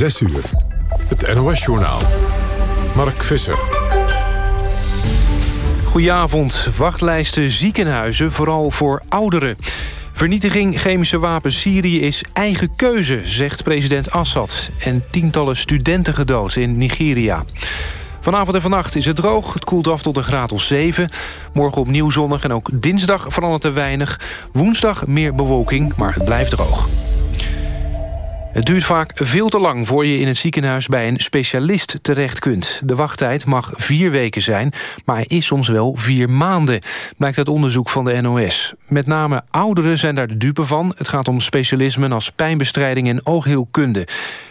6 uur. Het NOS-journaal. Mark Visser. Goedenavond. Wachtlijsten ziekenhuizen, vooral voor ouderen. Vernietiging chemische wapens Syrië is eigen keuze, zegt president Assad. En tientallen studenten gedood in Nigeria. Vanavond en vannacht is het droog. Het koelt af tot een graad of 7. Morgen opnieuw zonnig en ook dinsdag verandert er weinig. Woensdag meer bewolking, maar het blijft droog. Het duurt vaak veel te lang voor je in het ziekenhuis bij een specialist terecht kunt. De wachttijd mag vier weken zijn, maar is soms wel vier maanden, blijkt uit onderzoek van de NOS. Met name ouderen zijn daar de dupe van. Het gaat om specialismen als pijnbestrijding en oogheelkunde.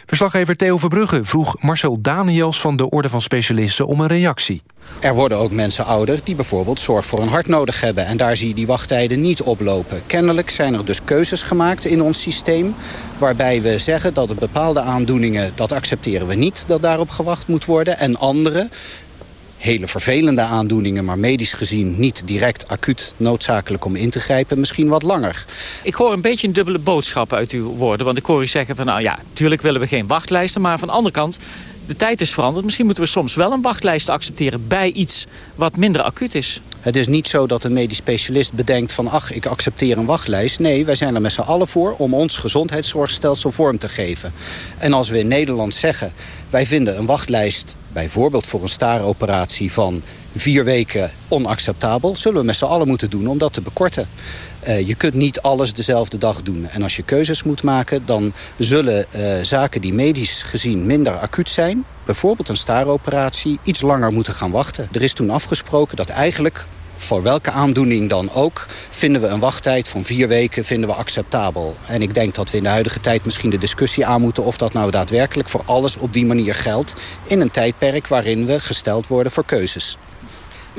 Verslaggever Theo Verbrugge vroeg Marcel Daniels van de Orde van Specialisten om een reactie. Er worden ook mensen ouder die bijvoorbeeld zorg voor een hart nodig hebben. En daar zie je die wachttijden niet oplopen. Kennelijk zijn er dus keuzes gemaakt in ons systeem... waarbij we zeggen dat bepaalde aandoeningen, dat accepteren we niet... dat daarop gewacht moet worden. En andere, hele vervelende aandoeningen... maar medisch gezien niet direct acuut noodzakelijk om in te grijpen... misschien wat langer. Ik hoor een beetje een dubbele boodschap uit uw woorden. Want ik hoor u zeggen van, nou ja, natuurlijk willen we geen wachtlijsten... maar van de andere kant, de tijd is veranderd. Misschien moeten we soms wel een wachtlijst accepteren... bij iets wat minder acuut is. Het is niet zo dat een medisch specialist bedenkt van... ach, ik accepteer een wachtlijst. Nee, wij zijn er met z'n allen voor om ons gezondheidszorgstelsel vorm te geven. En als we in Nederland zeggen... wij vinden een wachtlijst bijvoorbeeld voor een staaroperatie van vier weken onacceptabel... zullen we met z'n allen moeten doen om dat te bekorten. Uh, je kunt niet alles dezelfde dag doen. En als je keuzes moet maken, dan zullen uh, zaken die medisch gezien minder acuut zijn... bijvoorbeeld een staaroperatie, iets langer moeten gaan wachten. Er is toen afgesproken dat eigenlijk voor welke aandoening dan ook... vinden we een wachttijd van vier weken vinden we acceptabel. En ik denk dat we in de huidige tijd misschien de discussie aan moeten... of dat nou daadwerkelijk voor alles op die manier geldt... in een tijdperk waarin we gesteld worden voor keuzes.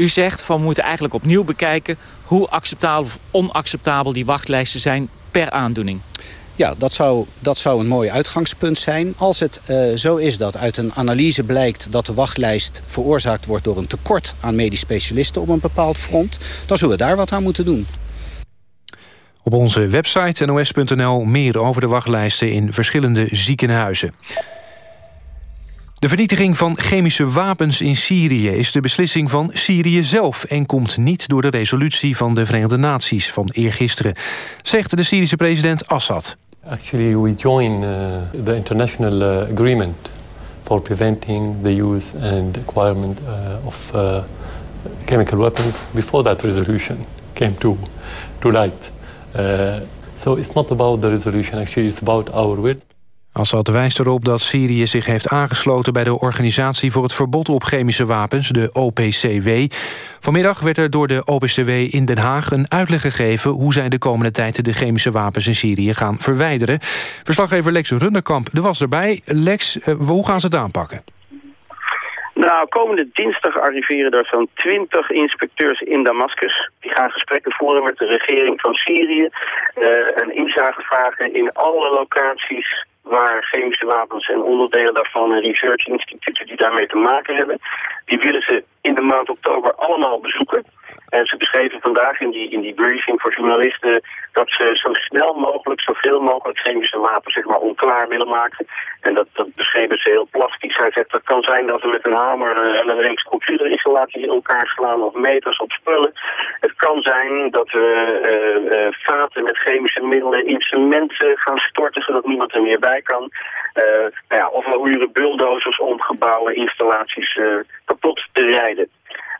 U zegt van we moeten eigenlijk opnieuw bekijken... hoe acceptabel of onacceptabel die wachtlijsten zijn per aandoening. Ja, dat zou, dat zou een mooi uitgangspunt zijn. Als het uh, zo is dat uit een analyse blijkt dat de wachtlijst veroorzaakt wordt... door een tekort aan medisch specialisten op een bepaald front... dan zullen we daar wat aan moeten doen. Op onze website nos.nl meer over de wachtlijsten in verschillende ziekenhuizen. De vernietiging van chemische wapens in Syrië is de beslissing van Syrië zelf... en komt niet door de resolutie van de Verenigde Naties van eergisteren... zegt de Syrische president Assad. Actually, we join uh, the international uh, agreement for preventing the use and acquirement uh, of chemical weapons before that resolution came to, to light. So it's not about the resolution, actually it's about our will. Assad wijst erop dat Syrië zich heeft aangesloten... bij de Organisatie voor het Verbod op Chemische Wapens, de OPCW. Vanmiddag werd er door de OPCW in Den Haag een uitleg gegeven... hoe zij de komende tijd de chemische wapens in Syrië gaan verwijderen. Verslaggever Lex Runderkamp er was erbij. Lex, eh, hoe gaan ze het aanpakken? Nou, komende dinsdag arriveren er zo'n 20 inspecteurs in Damascus. Die gaan gesprekken voeren met de regering van Syrië. Uh, en inzage vragen in alle locaties waar chemische wapens en onderdelen daarvan en research instituten die daarmee te maken hebben. Die willen ze in de maand oktober allemaal bezoeken. En ze beschreven vandaag in die, in die briefing voor journalisten dat ze zo snel mogelijk, zoveel mogelijk chemische wapens zeg maar, onklaar willen maken. En dat, dat beschreven ze heel plastisch. Hij zegt dat kan zijn dat we met een hamer uh, en een reeks computerinstallaties in elkaar slaan of meters op spullen. Het kan zijn dat we uh, uh, vaten met chemische middelen in cement gaan storten zodat niemand er meer bij kan. nou ja, of we huren bulldozers om gebouwen, installaties kapot te rijden.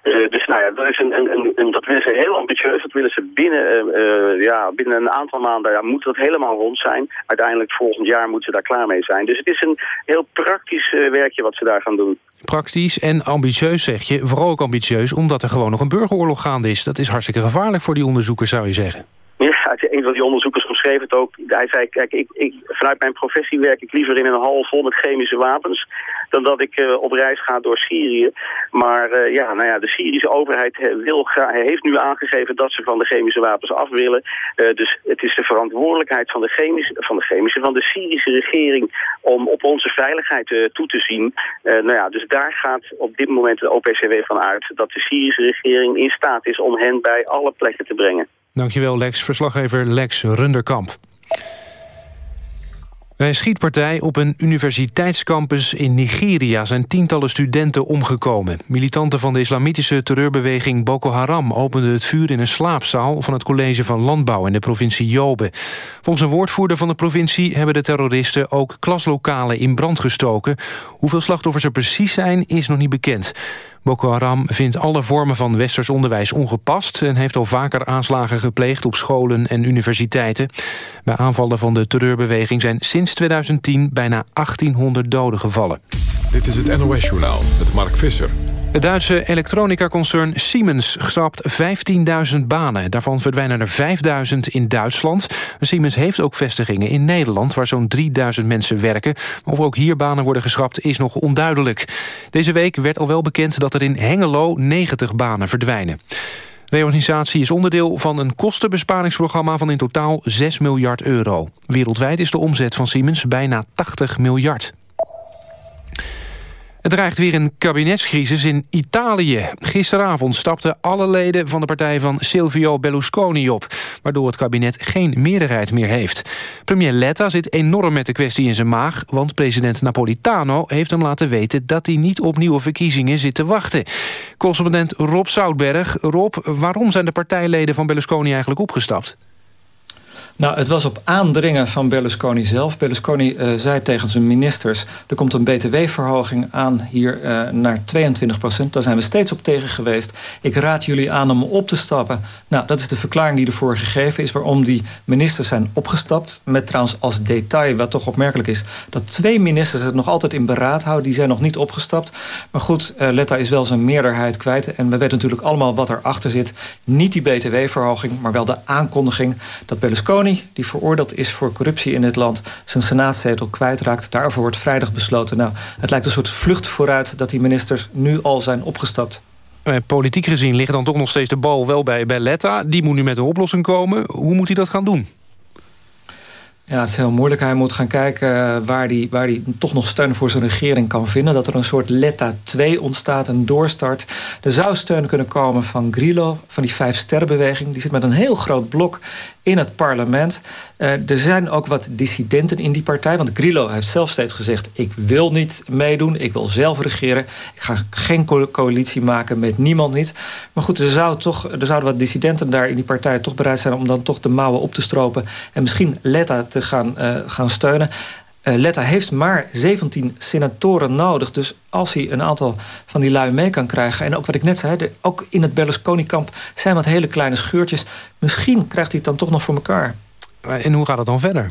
Uh, dus nou ja, dat, is een, een, een, dat willen ze heel ambitieus. Dat willen ze binnen, uh, ja, binnen een aantal maanden ja, moet dat helemaal rond zijn. Uiteindelijk volgend jaar moeten ze daar klaar mee zijn. Dus het is een heel praktisch uh, werkje wat ze daar gaan doen. Praktisch en ambitieus zeg je. Vooral ook ambitieus omdat er gewoon nog een burgeroorlog gaande is. Dat is hartstikke gevaarlijk voor die onderzoekers zou je zeggen. Ja, een van die onderzoekers omschreef het ook. Hij zei, kijk, ik, ik, vanuit mijn professie werk ik liever in een hal vol met chemische wapens... dan dat ik uh, op reis ga door Syrië. Maar uh, ja, nou ja, de Syrische overheid wil heeft nu aangegeven dat ze van de chemische wapens af willen. Uh, dus het is de verantwoordelijkheid van de, chemische, van de chemische, van de Syrische regering... om op onze veiligheid toe te zien. nou ja, dus daar gaat op dit moment de OPCW van uit... dat de Syrische regering in staat is om hen bij alle plekken te brengen. Dankjewel Lex, verslaggever Lex Runderkamp. Bij een schietpartij op een universiteitscampus in Nigeria... zijn tientallen studenten omgekomen. Militanten van de islamitische terreurbeweging Boko Haram... openden het vuur in een slaapzaal van het college van Landbouw... in de provincie Jobe. Volgens een woordvoerder van de provincie... hebben de terroristen ook klaslokalen in brand gestoken. Hoeveel slachtoffers er precies zijn, is nog niet bekend. Boko Haram vindt alle vormen van westers onderwijs ongepast... en heeft al vaker aanslagen gepleegd op scholen en universiteiten. Bij aanvallen van de terreurbeweging zijn sinds 2010 bijna 1800 doden gevallen. Dit is het NOS-journaal met Mark Visser. Het Duitse elektronica-concern Siemens schrapt 15.000 banen. Daarvan verdwijnen er 5.000 in Duitsland. Siemens heeft ook vestigingen in Nederland... waar zo'n 3.000 mensen werken. Maar of ook hier banen worden geschrapt is nog onduidelijk. Deze week werd al wel bekend dat er in Hengelo 90 banen verdwijnen. Reorganisatie is onderdeel van een kostenbesparingsprogramma van in totaal 6 miljard euro. Wereldwijd is de omzet van Siemens bijna 80 miljard. Het dreigt weer een kabinetscrisis in Italië. Gisteravond stapten alle leden van de partij van Silvio Berlusconi op... waardoor het kabinet geen meerderheid meer heeft. Premier Letta zit enorm met de kwestie in zijn maag... want president Napolitano heeft hem laten weten... dat hij niet op nieuwe verkiezingen zit te wachten. Correspondent Rob Zoutberg. Rob, waarom zijn de partijleden van Berlusconi eigenlijk opgestapt? Nou, het was op aandringen van Berlusconi zelf. Berlusconi uh, zei tegen zijn ministers... er komt een btw-verhoging aan hier uh, naar 22 procent. Daar zijn we steeds op tegen geweest. Ik raad jullie aan om op te stappen. Nou, dat is de verklaring die ervoor gegeven is... waarom die ministers zijn opgestapt. Met trouwens als detail, wat toch opmerkelijk is... dat twee ministers het nog altijd in beraad houden. Die zijn nog niet opgestapt. Maar goed, uh, Letta is wel zijn meerderheid kwijt. En we weten natuurlijk allemaal wat erachter zit. Niet die btw-verhoging, maar wel de aankondiging... dat Berlusconi die veroordeeld is voor corruptie in dit land... zijn senaatzetel kwijtraakt. Daarover wordt vrijdag besloten. Nou, het lijkt een soort vlucht vooruit dat die ministers nu al zijn opgestapt. Eh, politiek gezien ligt dan toch nog steeds de bal wel bij, bij Letta. Die moet nu met een oplossing komen. Hoe moet hij dat gaan doen? Ja, het is heel moeilijk. Hij moet gaan kijken eh, waar hij waar die toch nog steun voor zijn regering kan vinden. Dat er een soort Letta 2 ontstaat, een doorstart. Er zou steun kunnen komen van Grillo, van die Vijf Sterrenbeweging. Die zit met een heel groot blok in het parlement. Uh, er zijn ook wat dissidenten in die partij. Want Grillo heeft zelf steeds gezegd... ik wil niet meedoen, ik wil zelf regeren. Ik ga geen co coalitie maken met niemand niet. Maar goed, er, zou toch, er zouden wat dissidenten daar in die partij... toch bereid zijn om dan toch de mouwen op te stropen... en misschien Letta te gaan, uh, gaan steunen. Uh, Letta heeft maar 17 senatoren nodig. Dus als hij een aantal van die lui mee kan krijgen... en ook wat ik net zei, de, ook in het Berlusconi-kamp... zijn wat hele kleine scheurtjes. Misschien krijgt hij het dan toch nog voor elkaar. En hoe gaat het dan verder?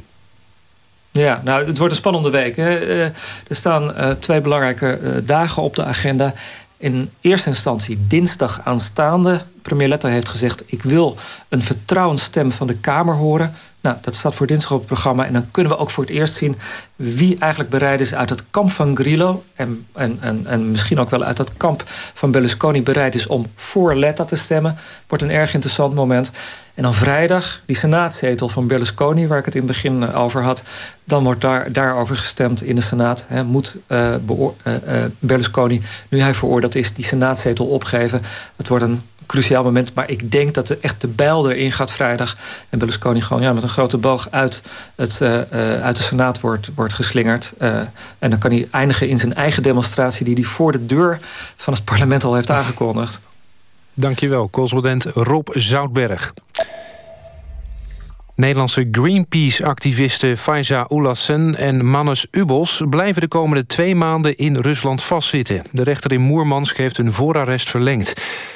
Ja, nou, het wordt een spannende week. Hè. Uh, er staan uh, twee belangrijke uh, dagen op de agenda. In eerste instantie dinsdag aanstaande. Premier Letta heeft gezegd... ik wil een vertrouwensstem van de Kamer horen... Nou, dat staat voor dinsdag op het programma. En dan kunnen we ook voor het eerst zien wie eigenlijk bereid is uit het kamp van Grillo... en, en, en, en misschien ook wel uit het kamp van Berlusconi bereid is om voor Letta te stemmen. Wordt een erg interessant moment. En dan vrijdag, die senaatzetel van Berlusconi... waar ik het in het begin over had... dan wordt daar, daarover gestemd in de Senaat. Moet uh, uh, Berlusconi, nu hij veroordeeld is... die senaatzetel opgeven. Het wordt een cruciaal moment. Maar ik denk dat er echt de bijl erin gaat vrijdag. En Berlusconi gewoon ja, met een grote boog uit, het, uh, uh, uit de Senaat wordt, wordt geslingerd. Uh, en dan kan hij eindigen in zijn eigen demonstratie... die hij voor de deur van het parlement al heeft aangekondigd. Dankjewel, correspondent Rob Zoutberg. Nederlandse Greenpeace-activisten Faiza Oelassen en Mannes Ubos... blijven de komende twee maanden in Rusland vastzitten. De rechter in Moermansk heeft hun voorarrest verlengd.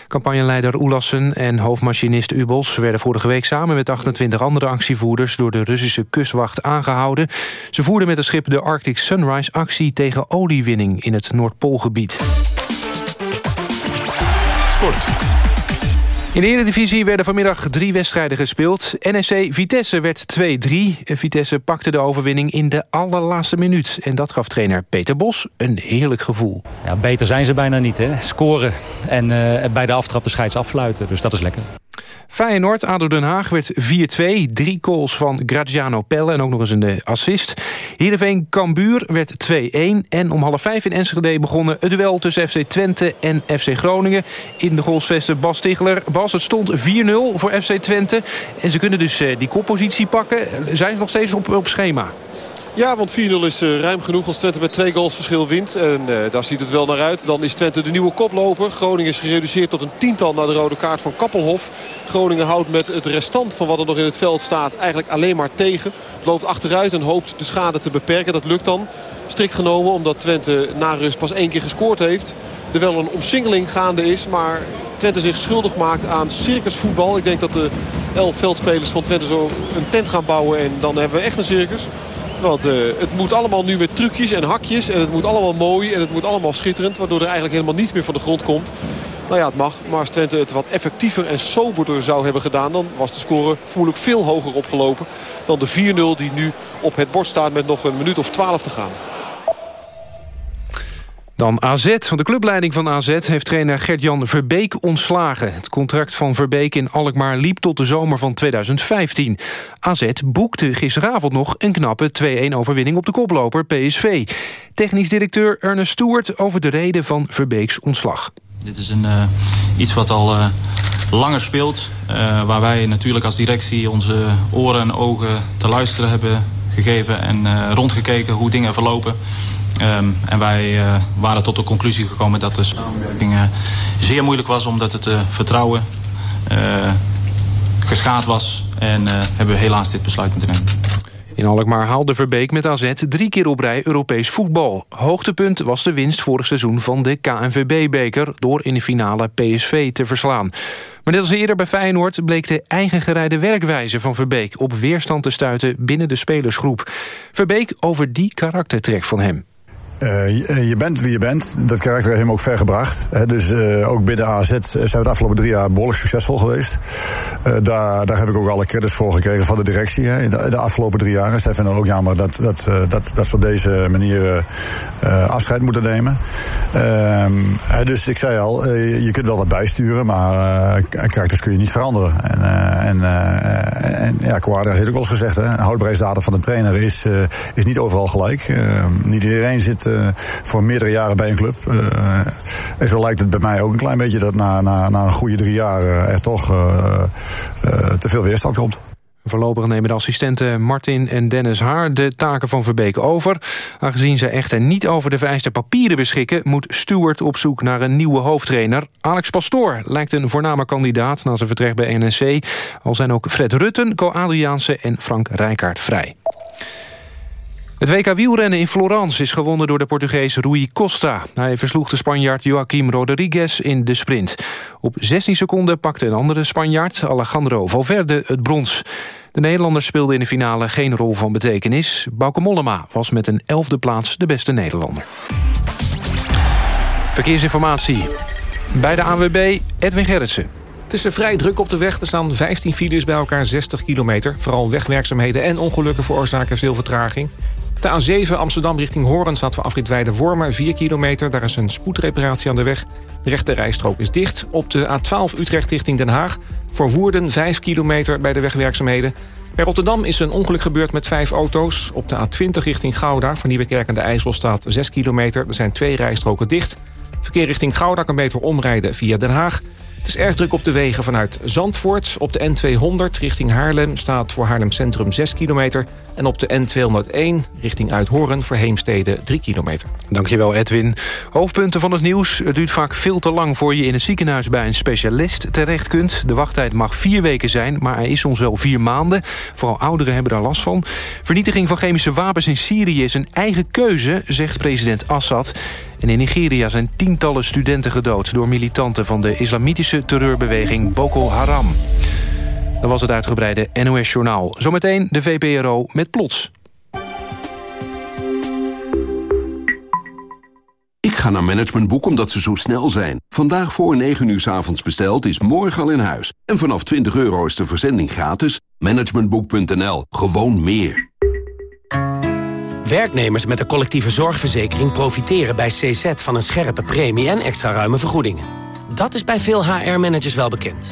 Campagneleider Oelassen en hoofdmachinist Ubos... werden vorige week samen met 28 andere actievoerders... door de Russische kustwacht aangehouden. Ze voerden met het schip de Arctic Sunrise actie... tegen oliewinning in het Noordpoolgebied. Sport. In de Eredivisie werden vanmiddag drie wedstrijden gespeeld. NSC Vitesse werd 2-3. Vitesse pakte de overwinning in de allerlaatste minuut. En dat gaf trainer Peter Bos een heerlijk gevoel. Ja, beter zijn ze bijna niet. Hè? Scoren en uh, bij de aftrap de scheids afluiten. Dus dat is lekker. Feyenoord, ADO Den Haag werd 4-2. Drie goals van Graziano Pelle en ook nog eens een assist. Heerenveen Cambuur werd 2-1. En om half vijf in Enschede begonnen het duel tussen FC Twente en FC Groningen. In de goalsvesten Bas Tichler. Bas, het stond 4-0 voor FC Twente. En ze kunnen dus die koppositie pakken. Zijn ze nog steeds op, op schema? Ja, want 4-0 is uh, ruim genoeg als Twente met twee goals verschil wint. En uh, daar ziet het wel naar uit. Dan is Twente de nieuwe koploper. Groningen is gereduceerd tot een tiental naar de rode kaart van Kappelhof. Groningen houdt met het restant van wat er nog in het veld staat eigenlijk alleen maar tegen. Loopt achteruit en hoopt de schade te beperken. Dat lukt dan strikt genomen omdat Twente na rust pas één keer gescoord heeft. Er wel een omsingeling gaande is, maar Twente zich schuldig maakt aan circusvoetbal. Ik denk dat de elf veldspelers van Twente zo een tent gaan bouwen en dan hebben we echt een circus. Want uh, het moet allemaal nu met trucjes en hakjes. En het moet allemaal mooi en het moet allemaal schitterend. Waardoor er eigenlijk helemaal niets meer van de grond komt. Nou ja, het mag. Maar als Twente het wat effectiever en soberder zou hebben gedaan... dan was de score vermoedelijk veel hoger opgelopen... dan de 4-0 die nu op het bord staat met nog een minuut of 12 te gaan. Dan AZ. De clubleiding van AZ heeft trainer Gert-Jan Verbeek ontslagen. Het contract van Verbeek in Alkmaar liep tot de zomer van 2015. AZ boekte gisteravond nog een knappe 2-1 overwinning op de koploper PSV. Technisch directeur Ernest Stewart over de reden van Verbeeks ontslag. Dit is een, uh, iets wat al uh, langer speelt. Uh, waar wij natuurlijk als directie onze oren en ogen te luisteren hebben gegeven... en rondgekeken hoe dingen verlopen. Um, en wij uh, waren tot de conclusie gekomen dat de samenwerking uh, zeer moeilijk was... omdat het vertrouwen geschaad was. En hebben we helaas dit besluit moeten nemen. In Alkmaar haalde Verbeek met AZ drie keer op rij Europees voetbal. Hoogtepunt was de winst vorig seizoen van de KNVB-beker... door in de finale PSV te verslaan. Maar net als eerder bij Feyenoord bleek de eigen gereide werkwijze van Verbeek... op weerstand te stuiten binnen de spelersgroep. Verbeek over die karaktertrek van hem. Uh, je bent wie je bent. Dat karakter heeft hem ook ver gebracht. dus uh, ook binnen AZ zijn we de afgelopen drie jaar behoorlijk succesvol geweest. Uh, daar, daar heb ik ook alle credits voor gekregen van de directie de, de, afgelopen drie jaar. Zij vinden ook jammer dat, dat, dat, dat ze op deze manier afscheid moeten nemen. Ehm, dus ik zei al, je kunt wel wat bijsturen, maar karakters kun je niet veranderen. En, en, en ja, heeft ook wel eens gezegd, hè, van een trainer is, is niet overal gelijk. Ehm, niet iedereen zit uh, voor meerdere jaren bij een club. Uh, en zo lijkt het bij mij ook een klein beetje dat na, na, na een goede drie jaar er toch te veel weerstand komt. Voorlopig nemen de assistenten Martin en Dennis Haar de taken van Verbeek over. Aangezien ze echter niet over de vereiste papieren beschikken... moet Stewart op zoek naar een nieuwe hoofdtrainer. Alex Pastoor lijkt een voorname kandidaat na zijn vertrek bij NSC. Al zijn ook Fred Rutten, Co Adriaanse en Frank Rijkaard vrij. Het WK wielrennen in Florence is gewonnen door de Portugees Rui Costa. Hij versloeg de Spanjaard Joaquim Rodriguez in de sprint. Op 16 seconden pakte een andere Spanjaard, Alejandro Valverde, het brons. De Nederlanders speelden in de finale geen rol van betekenis. Bauke Mollema was met een elfde plaats de beste Nederlander. Verkeersinformatie. Bij de ANWB Edwin Gerritsen. Het is vrij druk op de weg. Er staan 15 files bij elkaar 60 kilometer. Vooral wegwerkzaamheden en ongelukken veroorzaken veel vertraging. De A7 Amsterdam richting Hoorn staat voor afrit Weide-Wormer 4 kilometer. Daar is een spoedreparatie aan de weg. De rechte rijstrook is dicht. Op de A12 Utrecht richting Den Haag. Voor Woerden 5 kilometer bij de wegwerkzaamheden. Bij Rotterdam is een ongeluk gebeurd met vijf auto's. Op de A20 richting Gouda, van Nieuwekerk aan de IJssel staat 6 kilometer. Er zijn twee rijstroken dicht. Verkeer richting Gouda kan beter omrijden via Den Haag. Het is erg druk op de wegen vanuit Zandvoort. Op de N200 richting Haarlem staat voor Haarlem Centrum 6 kilometer. En op de N201 richting Uithoren voor Heemstede 3 kilometer. Dankjewel Edwin. Hoofdpunten van het nieuws. Het duurt vaak veel te lang voor je in het ziekenhuis bij een specialist terecht kunt. De wachttijd mag vier weken zijn, maar hij is soms wel vier maanden. Vooral ouderen hebben daar last van. Vernietiging van chemische wapens in Syrië is een eigen keuze, zegt president Assad. En in Nigeria zijn tientallen studenten gedood... door militanten van de islamitische terreurbeweging Boko Haram. Dat was het uitgebreide NOS-journaal. Zometeen de VPRO met Plots. Ik ga naar Managementboek omdat ze zo snel zijn. Vandaag voor 9 uur s avonds besteld is morgen al in huis. En vanaf 20 euro is de verzending gratis. Managementboek.nl. Gewoon meer. Werknemers met een collectieve zorgverzekering profiteren bij CZ van een scherpe premie en extra ruime vergoedingen. Dat is bij veel HR-managers wel bekend.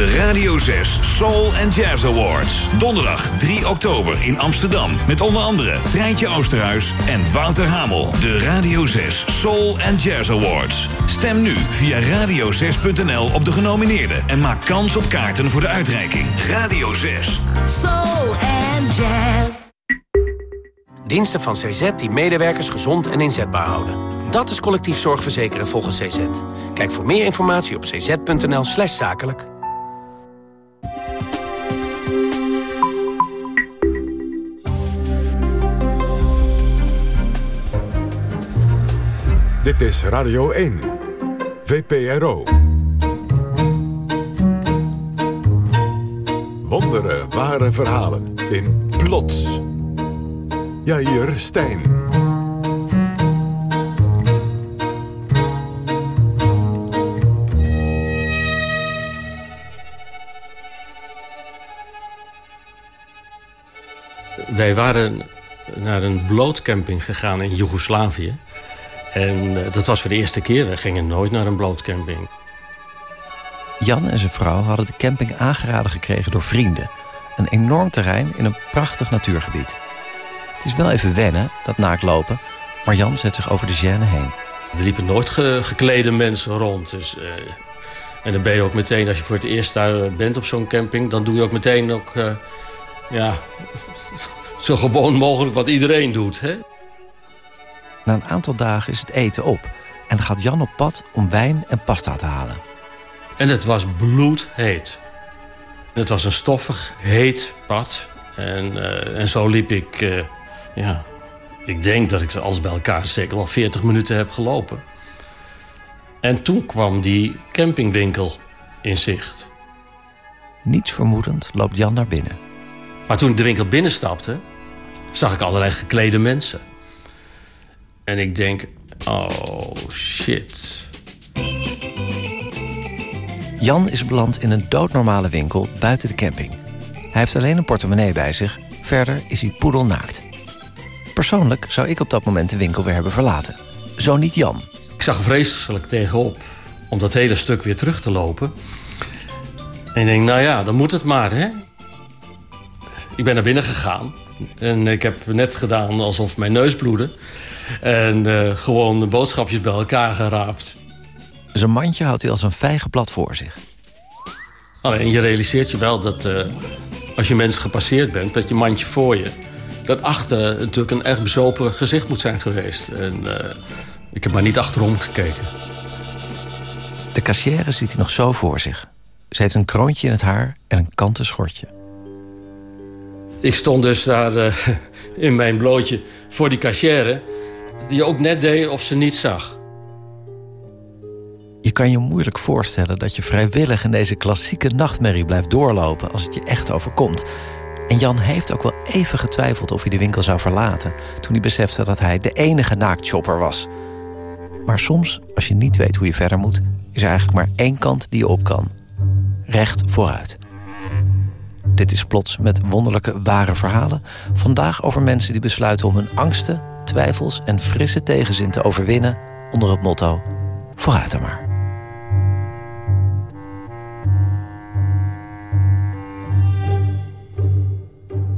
De Radio 6 Soul and Jazz Awards. Donderdag 3 oktober in Amsterdam. Met onder andere Treintje Oosterhuis en Wouter Hamel. De Radio 6 Soul and Jazz Awards. Stem nu via radio6.nl op de genomineerden. En maak kans op kaarten voor de uitreiking. Radio 6. Soul and Jazz. Diensten van CZ die medewerkers gezond en inzetbaar houden. Dat is collectief zorgverzekeren volgens CZ. Kijk voor meer informatie op cz.nl slash zakelijk. Dit is Radio 1. VPRO. Wonderen, ware verhalen in Plots. Jair Stijn. Wij waren naar een blootcamping gegaan in Joegoslavië. En eh, dat was voor de eerste keer. We gingen nooit naar een blootcamping. Jan en zijn vrouw hadden de camping aangeraden gekregen door vrienden. Een enorm terrein in een prachtig natuurgebied. Het is wel even wennen, dat naaktlopen, maar Jan zet zich over de gêne heen. Er liepen nooit ge geklede mensen rond. Dus, uh, en dan ben je ook meteen, als je voor het eerst daar bent op zo'n camping... dan doe je ook meteen ook, uh, ja, zo gewoon mogelijk wat iedereen doet. Hè? Na een aantal dagen is het eten op. En dan gaat Jan op pad om wijn en pasta te halen. En het was bloedheet. Het was een stoffig, heet pad. En, uh, en zo liep ik... Uh, ja, ik denk dat ik alles bij elkaar zeker wel 40 minuten heb gelopen. En toen kwam die campingwinkel in zicht. Niets vermoedend loopt Jan naar binnen. Maar toen ik de winkel binnenstapte... zag ik allerlei geklede mensen. En ik denk, oh shit. Jan is beland in een doodnormale winkel buiten de camping. Hij heeft alleen een portemonnee bij zich. Verder is hij poedelnaakt. Persoonlijk zou ik op dat moment de winkel weer hebben verlaten. Zo niet Jan. Ik zag vreselijk tegenop om dat hele stuk weer terug te lopen. En ik denk, nou ja, dan moet het maar, hè? Ik ben naar binnen gegaan. En ik heb net gedaan alsof mijn neus bloedde. En uh, gewoon boodschapjes bij elkaar geraapt. Zijn mandje houdt hij als een vijgenblad voor zich. Alleen je realiseert je wel dat uh, als je mensen gepasseerd bent... met je mandje voor je... dat achter natuurlijk een echt bezopen gezicht moet zijn geweest. En uh, ik heb maar niet achterom gekeken. De kassière ziet hij nog zo voor zich. Ze heeft een kroontje in het haar en een kanten schortje. Ik stond dus daar uh, in mijn blootje voor die kassière... die ook net deed of ze niet zag. Je kan je moeilijk voorstellen dat je vrijwillig in deze klassieke nachtmerrie blijft doorlopen als het je echt overkomt. En Jan heeft ook wel even getwijfeld of hij de winkel zou verlaten toen hij besefte dat hij de enige naaktshopper was. Maar soms, als je niet weet hoe je verder moet, is er eigenlijk maar één kant die je op kan: recht vooruit. Dit is plots met wonderlijke ware verhalen. Vandaag over mensen die besluiten om hun angsten, twijfels en frisse tegenzin te overwinnen onder het motto: vooruit er maar.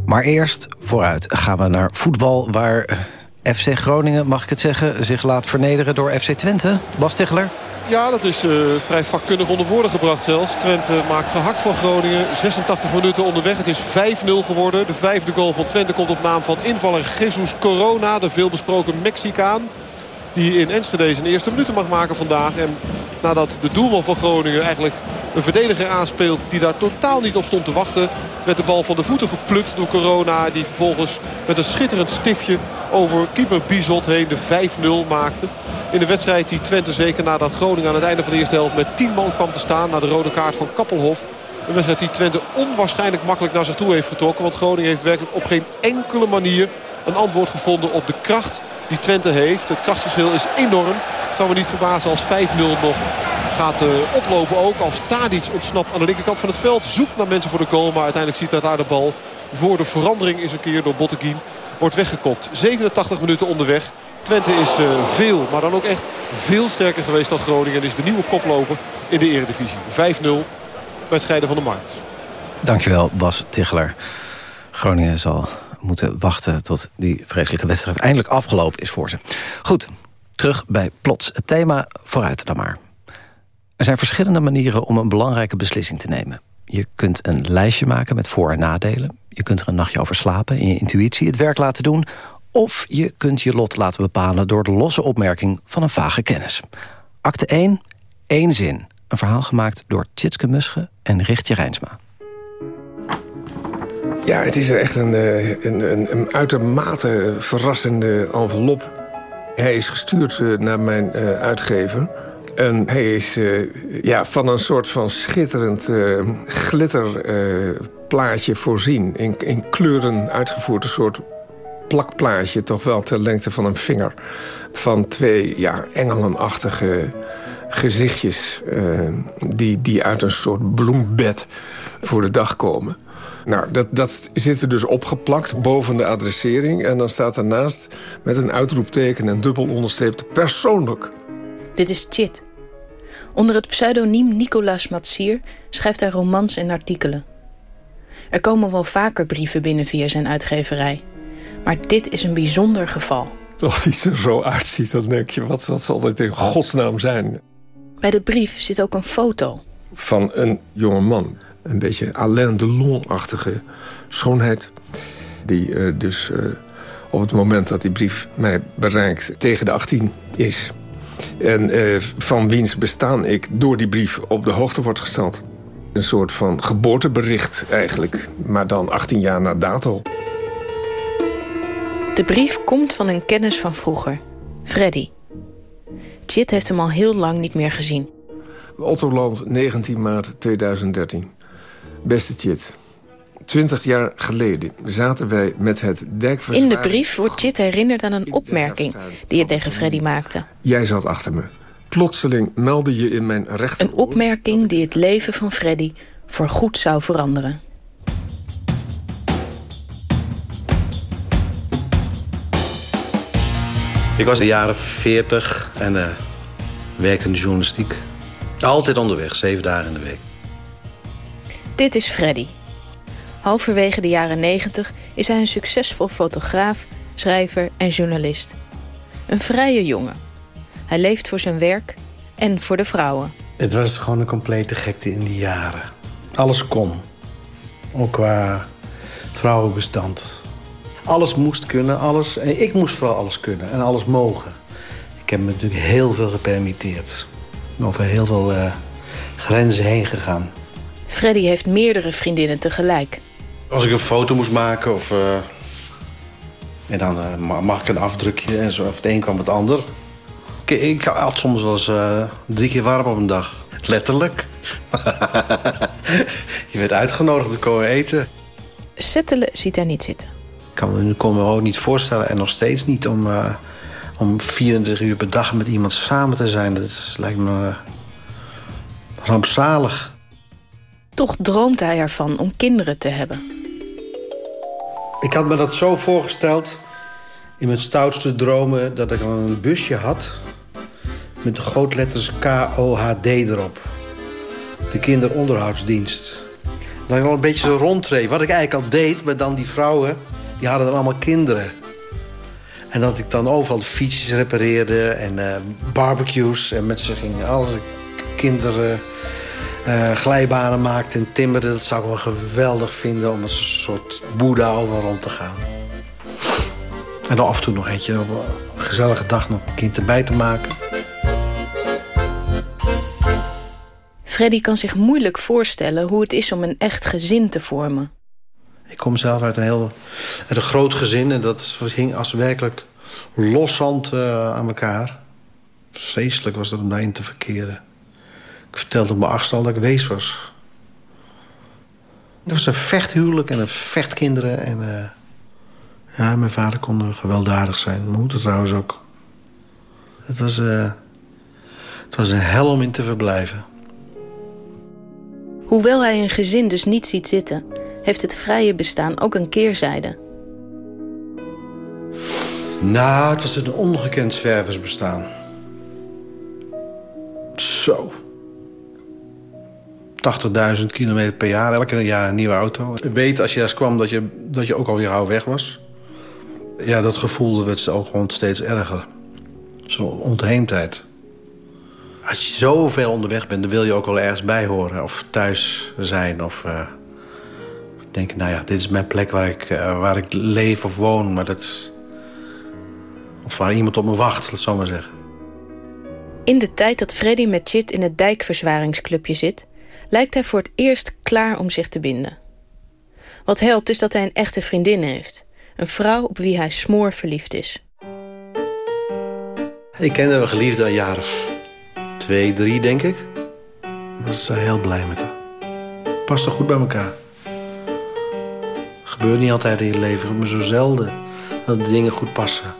Maar eerst vooruit gaan we naar voetbal... waar FC Groningen, mag ik het zeggen, zich laat vernederen door FC Twente. Bas Ticheler? Ja, dat is uh, vrij vakkundig onder woorden gebracht zelfs. Twente maakt gehakt van Groningen. 86 minuten onderweg. Het is 5-0 geworden. De vijfde goal van Twente komt op naam van invaller Jesus Corona. De veelbesproken Mexicaan. Die in Enschede zijn eerste minuten mag maken vandaag. En nadat de doelman van Groningen eigenlijk een verdediger aanspeelt die daar totaal niet op stond te wachten. Werd de bal van de voeten geplukt door Corona. Die vervolgens met een schitterend stiftje over keeper Bizot heen de 5-0 maakte. In de wedstrijd die Twente zeker nadat Groningen aan het einde van de eerste helft met 10 man kwam te staan. Na de rode kaart van Kappelhof. Een wedstrijd die Twente onwaarschijnlijk makkelijk naar zich toe heeft getrokken. Want Groningen heeft werkelijk op geen enkele manier een antwoord gevonden op de kracht die Twente heeft. Het krachtverschil is enorm. Het zou me niet verbazen als 5-0 nog gaat uh, oplopen ook. Als Tadic ontsnapt aan de linkerkant van het veld. Zoekt naar mensen voor de goal. Maar uiteindelijk ziet dat daar de bal voor de verandering is een keer door Botteguin wordt weggekopt. 87 minuten onderweg. Twente is uh, veel, maar dan ook echt veel sterker geweest dan Groningen. En is de nieuwe koploper in de eredivisie. 5-0 bij scheiden van de markt. Dankjewel Bas Tichler. Groningen zal moeten wachten tot die vreselijke wedstrijd eindelijk afgelopen is voor ze. Goed, terug bij Plots. Het thema vooruit dan maar. Er zijn verschillende manieren om een belangrijke beslissing te nemen. Je kunt een lijstje maken met voor- en nadelen. Je kunt er een nachtje over slapen en je intuïtie het werk laten doen. Of je kunt je lot laten bepalen door de losse opmerking van een vage kennis. Acte 1, één zin. Een verhaal gemaakt door Tjitske Musche en Richtje Rijnsma. Ja, het is echt een, eh, een, een, een uitermate verrassende envelop. Hij is gestuurd eh, naar mijn uh, uitgever. En hij is uh, ja, van een soort van schitterend uh, glitterplaatje voorzien. In, in kleuren uitgevoerd, een soort plakplaatje... toch wel ter lengte van een vinger. Van twee ja, engelenachtige gezichtjes... die, die uit een soort bloembed voor de dag komen. Nou, dat, dat zit er dus opgeplakt boven de adressering. En dan staat ernaast met een uitroepteken en dubbel onderstreept persoonlijk. Dit is Chit. Onder het pseudoniem Nicolas Matsier schrijft hij romans en artikelen. Er komen wel vaker brieven binnen via zijn uitgeverij. Maar dit is een bijzonder geval. Als hij er zo uitziet, dan denk je, wat, wat zal dit in godsnaam zijn? Bij de brief zit ook een foto. Van een jonge man een beetje Alain Delon-achtige schoonheid. Die uh, dus uh, op het moment dat die brief mij bereikt tegen de 18 is. En uh, van wiens bestaan ik door die brief op de hoogte wordt gesteld. Een soort van geboortebericht eigenlijk, maar dan 18 jaar na dato. De brief komt van een kennis van vroeger, Freddy. Chit heeft hem al heel lang niet meer gezien. Ottoland, 19 maart 2013. Beste Chit, twintig jaar geleden zaten wij met het dekverzwaring... In de brief wordt Chit herinnerd aan een opmerking die je tegen Freddy maakte. Jij zat achter me. Plotseling meldde je in mijn rechter... Een opmerking die het leven van Freddy voorgoed zou veranderen. Ik was in de jaren 40 en uh, werkte in de journalistiek. Altijd onderweg, zeven dagen in de week. Dit is Freddy. Halverwege de jaren 90 is hij een succesvol fotograaf, schrijver en journalist. Een vrije jongen. Hij leeft voor zijn werk en voor de vrouwen. Het was gewoon een complete gekte in die jaren. Alles kon. Ook qua vrouwenbestand. Alles moest kunnen, alles, en ik moest vooral alles kunnen en alles mogen. Ik heb me natuurlijk heel veel gepermitteerd. Over heel veel uh, grenzen heen gegaan. Freddy heeft meerdere vriendinnen tegelijk. Als ik een foto moest maken of... Uh, en dan uh, mag ik een afdrukje en zo. Of het een kwam het ander. Ik, ik had soms wel eens uh, drie keer warm op een dag. Letterlijk. Je werd uitgenodigd te komen eten. Settelen ziet hij niet zitten. Ik kan me, kon me ook niet voorstellen en nog steeds niet om, om 24 uur per dag met iemand samen te zijn. Dat is, lijkt me rampzalig. Toch droomt hij ervan om kinderen te hebben. Ik had me dat zo voorgesteld in mijn stoutste dromen... dat ik een busje had met de grootletters K-O-H-D erop. De kinderonderhoudsdienst. Dat ik al een beetje zo rondtreed. Wat ik eigenlijk al deed, maar dan die vrouwen... die hadden dan allemaal kinderen. En dat ik dan overal fietsjes repareerde en uh, barbecues... en met ze gingen alle kinderen uh, glijbanen maakte en timmerde. Dat zou ik wel geweldig vinden om als een soort boeddha over rond te gaan. En dan af en toe nog eentje op een gezellige dag nog een kind erbij te maken. Freddy kan zich moeilijk voorstellen hoe het is om een echt gezin te vormen. Ik kom zelf uit een heel uit een groot gezin en dat hing als werkelijk loszand uh, aan elkaar. Vreselijk was dat om daarin te verkeren. Ik vertelde op mijn achtste al dat ik wees was. Het was een vechthuwelijk en een vechtkinderen. En, uh, ja, mijn vader kon gewelddadig zijn. Mijn moeder trouwens ook. Het was, uh, het was een hel om in te verblijven. Hoewel hij een gezin dus niet ziet zitten... heeft het vrije bestaan ook een keerzijde. Nou, het was een ongekend zwerversbestaan. Zo. 80.000 kilometer per jaar, elke jaar een nieuwe auto. Weet als je daar kwam dat je, dat je ook alweer gauw weg was. Ja, dat gevoel werd ook gewoon steeds erger. Zo'n ontheemdheid. Als je zoveel onderweg bent, dan wil je ook wel ergens bij horen. Of thuis zijn. Of uh, denken, nou ja, dit is mijn plek waar ik, uh, waar ik leef of woon. Maar dat... Of waar iemand op me wacht, laat zo maar zeggen. In de tijd dat Freddy met Chit in het dijkverzwaringsclubje zit... lijkt hij voor het eerst klaar om zich te binden. Wat helpt is dat hij een echte vriendin heeft. Een vrouw op wie hij smoor verliefd is. Ik kende een geliefde een jaar of twee, drie, denk ik. Was uh, heel blij met haar. Past er goed bij elkaar. Gebeurt niet altijd in je leven, maar zo zelden dat de dingen goed passen.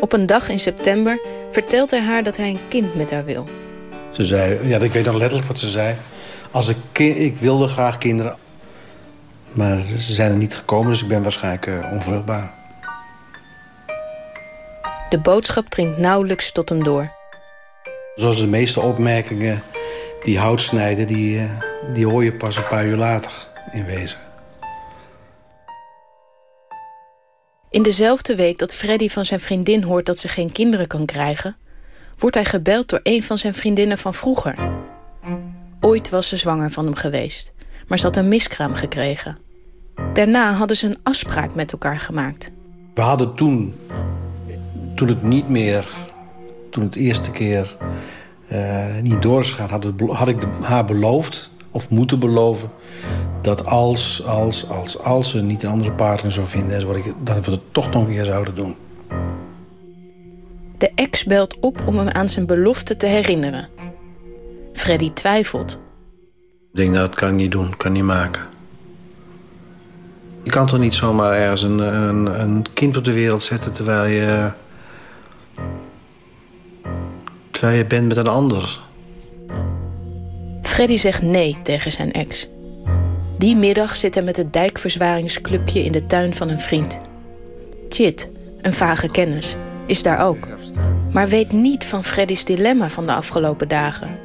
Op een dag in september vertelt hij haar dat hij een kind met haar wil. Ze zei, ja, ik weet nog letterlijk wat ze zei. Als ik, ik wilde graag kinderen. Maar ze zijn er niet gekomen, dus ik ben waarschijnlijk uh, onvruchtbaar. De boodschap dringt nauwelijks tot hem door. Zoals de meeste opmerkingen die hout snijden... die, uh, die hoor je pas een paar uur later in wezen. In dezelfde week dat Freddy van zijn vriendin hoort dat ze geen kinderen kan krijgen... wordt hij gebeld door een van zijn vriendinnen van vroeger. Ooit was ze zwanger van hem geweest, maar ze had een miskraam gekregen. Daarna hadden ze een afspraak met elkaar gemaakt. We hadden toen, toen het niet meer, toen het eerste keer uh, niet door is. Had, had ik haar beloofd, of moeten beloven... dat als, als, als, als ze niet een andere partner zou vinden... dat we het toch nog keer zouden doen. De ex belt op om hem aan zijn belofte te herinneren. Freddy twijfelt. Ik denk, dat kan ik niet doen, kan niet maken. Je kan toch niet zomaar ergens een, een, een kind op de wereld zetten... terwijl je, terwijl je bent met een ander. Freddy zegt nee tegen zijn ex. Die middag zit hij met het dijkverzwaringsclubje in de tuin van een vriend. Chit, een vage kennis, is daar ook. Maar weet niet van Freddy's dilemma van de afgelopen dagen.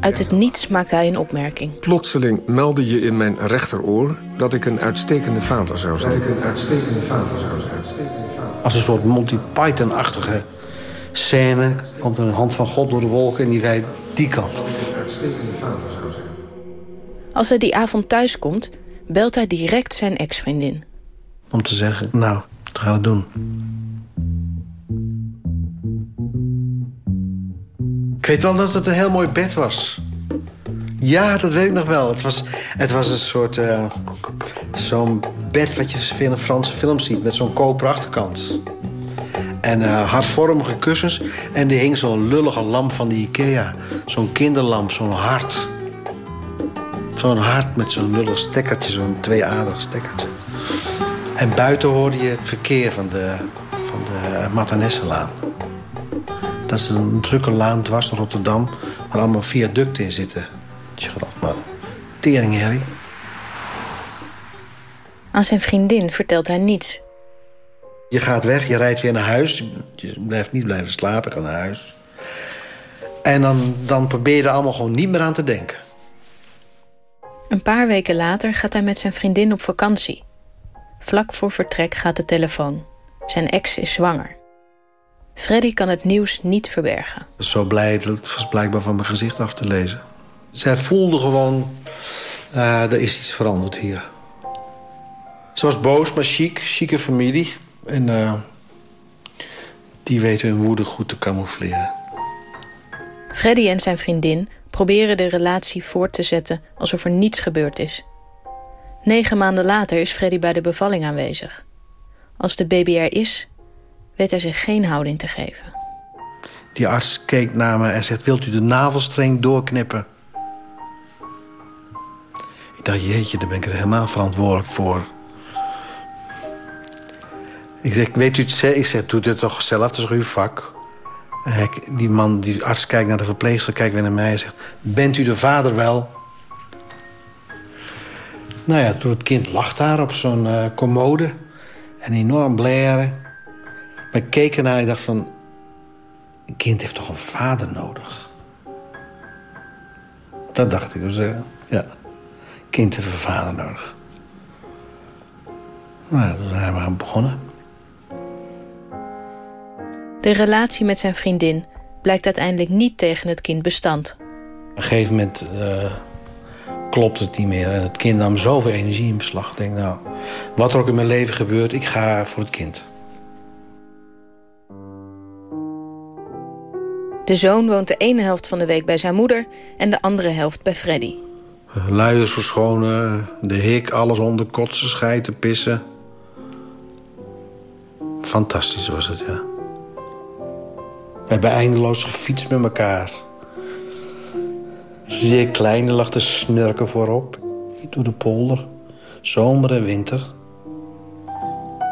Uit het niets maakt hij een opmerking. Plotseling meldde je in mijn rechteroor dat ik een uitstekende vader zou zijn. Dat ik een uitstekende vader zou zijn. Als een soort Monty Python-achtige scène... komt er een hand van God door de wolken en die wijdt die kant. Als hij die avond thuis komt, belt hij direct zijn ex-vriendin. Om te zeggen, nou, we gaan het doen. Weet wel dat het een heel mooi bed was. Ja, dat weet ik nog wel. Het was, het was een soort... Uh, zo'n bed wat je in Franse films ziet... met zo'n koperen achterkant. En uh, hartvormige kussens. En er hing zo'n lullige lamp van de Ikea. Zo'n kinderlamp, zo'n hart. Zo'n hart met zo'n lullig stekkertje, zo'n tweeaderig stekkertje. En buiten hoorde je het verkeer van de, van de Matanesselaan. Dat is een drukke laan dwars naar Rotterdam... waar allemaal viaducten in zitten. Je gedacht, maar tering, Harry. Aan zijn vriendin vertelt hij niets. Je gaat weg, je rijdt weer naar huis. Je blijft niet blijven slapen, ga naar huis. En dan, dan probeer je er allemaal gewoon niet meer aan te denken. Een paar weken later gaat hij met zijn vriendin op vakantie. Vlak voor vertrek gaat de telefoon. Zijn ex is zwanger. Freddy kan het nieuws niet verbergen. Zo blij, dat was blijkbaar van mijn gezicht af te lezen. Zij voelde gewoon, uh, er is iets veranderd hier. Ze was boos, maar chic, chique familie. En uh, die weten hun woede goed te camoufleren. Freddy en zijn vriendin proberen de relatie voort te zetten alsof er niets gebeurd is. Negen maanden later is Freddy bij de bevalling aanwezig. Als de baby er is, weet hij zich geen houding te geven. Die arts keek naar me en zegt, wilt u de navelstreng doorknippen? Ik dacht, jeetje, daar ben ik er helemaal verantwoordelijk voor. Ik zeg, weet u het Ik zeg, doe dit toch zelf, dat is uw vak. En die man, die arts kijkt naar de verpleegster, kijkt weer naar mij en zegt... Bent u de vader wel? Nou ja, toen het kind lag daar op zo'n uh, commode. En enorm blaren. Maar ik keek ernaar en ik dacht van... Een kind heeft toch een vader nodig? Dat dacht ik. Dus, ja, kind heeft een vader nodig. Nou, toen zijn we aan begonnen. De relatie met zijn vriendin blijkt uiteindelijk niet tegen het kind bestand. Op een gegeven moment uh, klopt het niet meer. En het kind nam zoveel energie in beslag. Ik denk, nou, wat er ook in mijn leven gebeurt, ik ga voor het kind. De zoon woont de ene helft van de week bij zijn moeder... en de andere helft bij Freddy. Luiers verschonen, de hik, alles onder, kotsen, schijten, pissen. Fantastisch was het, ja. We hebben eindeloos gefietst met elkaar. Zeer kleine lag te snurken voorop. Door de polder. Zomer en winter.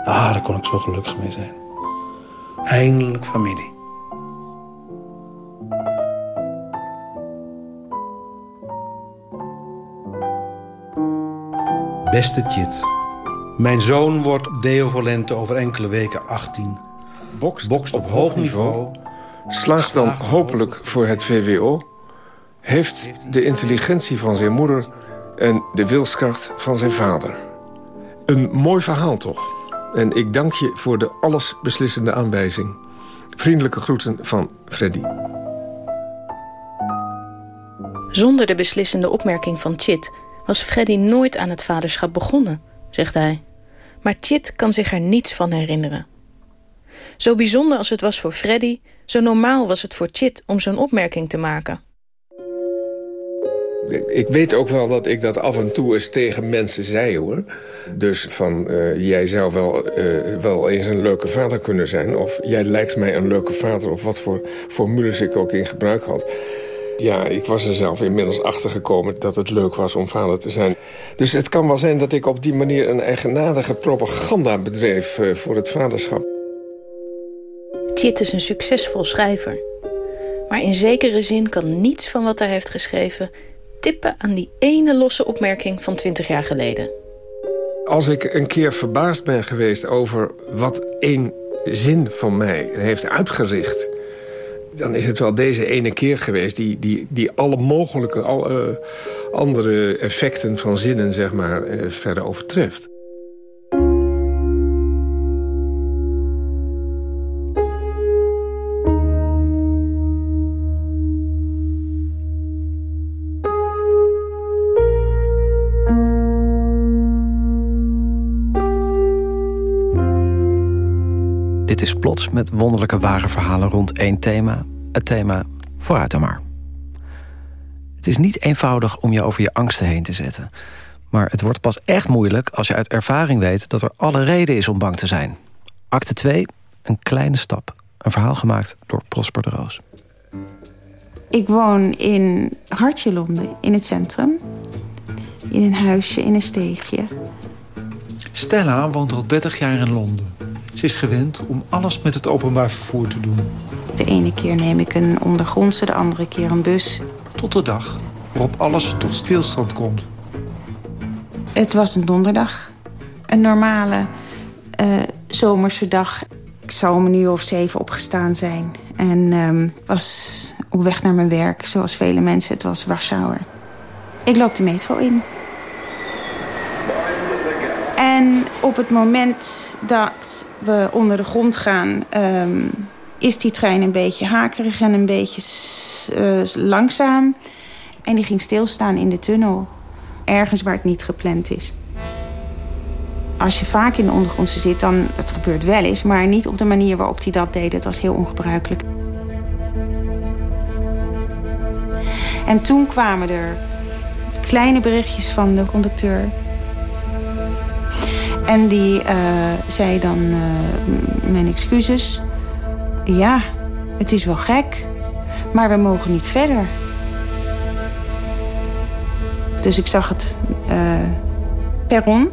Ah, daar kon ik zo gelukkig mee zijn. Eindelijk familie. Beste Tjit. Mijn zoon wordt Deo Volente over enkele weken 18. Bokst, Bokst op hoog niveau. Slaagt dan hopelijk voor het VWO. Heeft de intelligentie van zijn moeder en de wilskracht van zijn vader. Een mooi verhaal toch? En ik dank je voor de allesbeslissende aanwijzing. Vriendelijke groeten van Freddy. Zonder de beslissende opmerking van Chit was Freddy nooit aan het vaderschap begonnen, zegt hij. Maar Chit kan zich er niets van herinneren. Zo bijzonder als het was voor Freddy, zo normaal was het voor Chit om zo'n opmerking te maken. Ik weet ook wel dat ik dat af en toe eens tegen mensen zei, hoor. Dus van, uh, jij zou wel, uh, wel eens een leuke vader kunnen zijn... of jij lijkt mij een leuke vader... of wat voor formules ik ook in gebruik had. Ja, ik was er zelf inmiddels achter gekomen dat het leuk was om vader te zijn. Dus het kan wel zijn dat ik op die manier een eigenaardige propaganda bedreef uh, voor het vaderschap. Chit is een succesvol schrijver. Maar in zekere zin kan niets van wat hij heeft geschreven... tippen aan die ene losse opmerking van 20 jaar geleden. Als ik een keer verbaasd ben geweest over wat één zin van mij heeft uitgericht dan is het wel deze ene keer geweest... die, die, die alle mogelijke al, uh, andere effecten van zinnen zeg maar, uh, verder overtreft. Dit is Plots met wonderlijke ware verhalen rond één thema. Het thema Vooruit dan maar. Het is niet eenvoudig om je over je angsten heen te zetten. Maar het wordt pas echt moeilijk als je uit ervaring weet... dat er alle reden is om bang te zijn. Acte 2, een kleine stap. Een verhaal gemaakt door Prosper de Roos. Ik woon in Hartje Londen, in het centrum. In een huisje, in een steegje. Stella woont al 30 jaar in Londen. Ze is gewend om alles met het openbaar vervoer te doen. De ene keer neem ik een ondergrondse, de andere keer een bus. Tot de dag waarop alles tot stilstand komt. Het was een donderdag. Een normale uh, zomerse dag. Ik zou om een uur of zeven opgestaan zijn. En um, was op weg naar mijn werk, zoals vele mensen. Het was Warschauer. Ik loop de metro in. En op het moment dat we onder de grond gaan... Um, is die trein een beetje hakerig en een beetje uh, langzaam. En die ging stilstaan in de tunnel. Ergens waar het niet gepland is. Als je vaak in de ondergrondse zit, dan... het gebeurt wel eens, maar niet op de manier waarop hij dat deed. Het was heel ongebruikelijk. En toen kwamen er kleine berichtjes van de conducteur... En die uh, zei dan uh, mijn excuses. Ja, het is wel gek, maar we mogen niet verder. Dus ik zag het uh, perron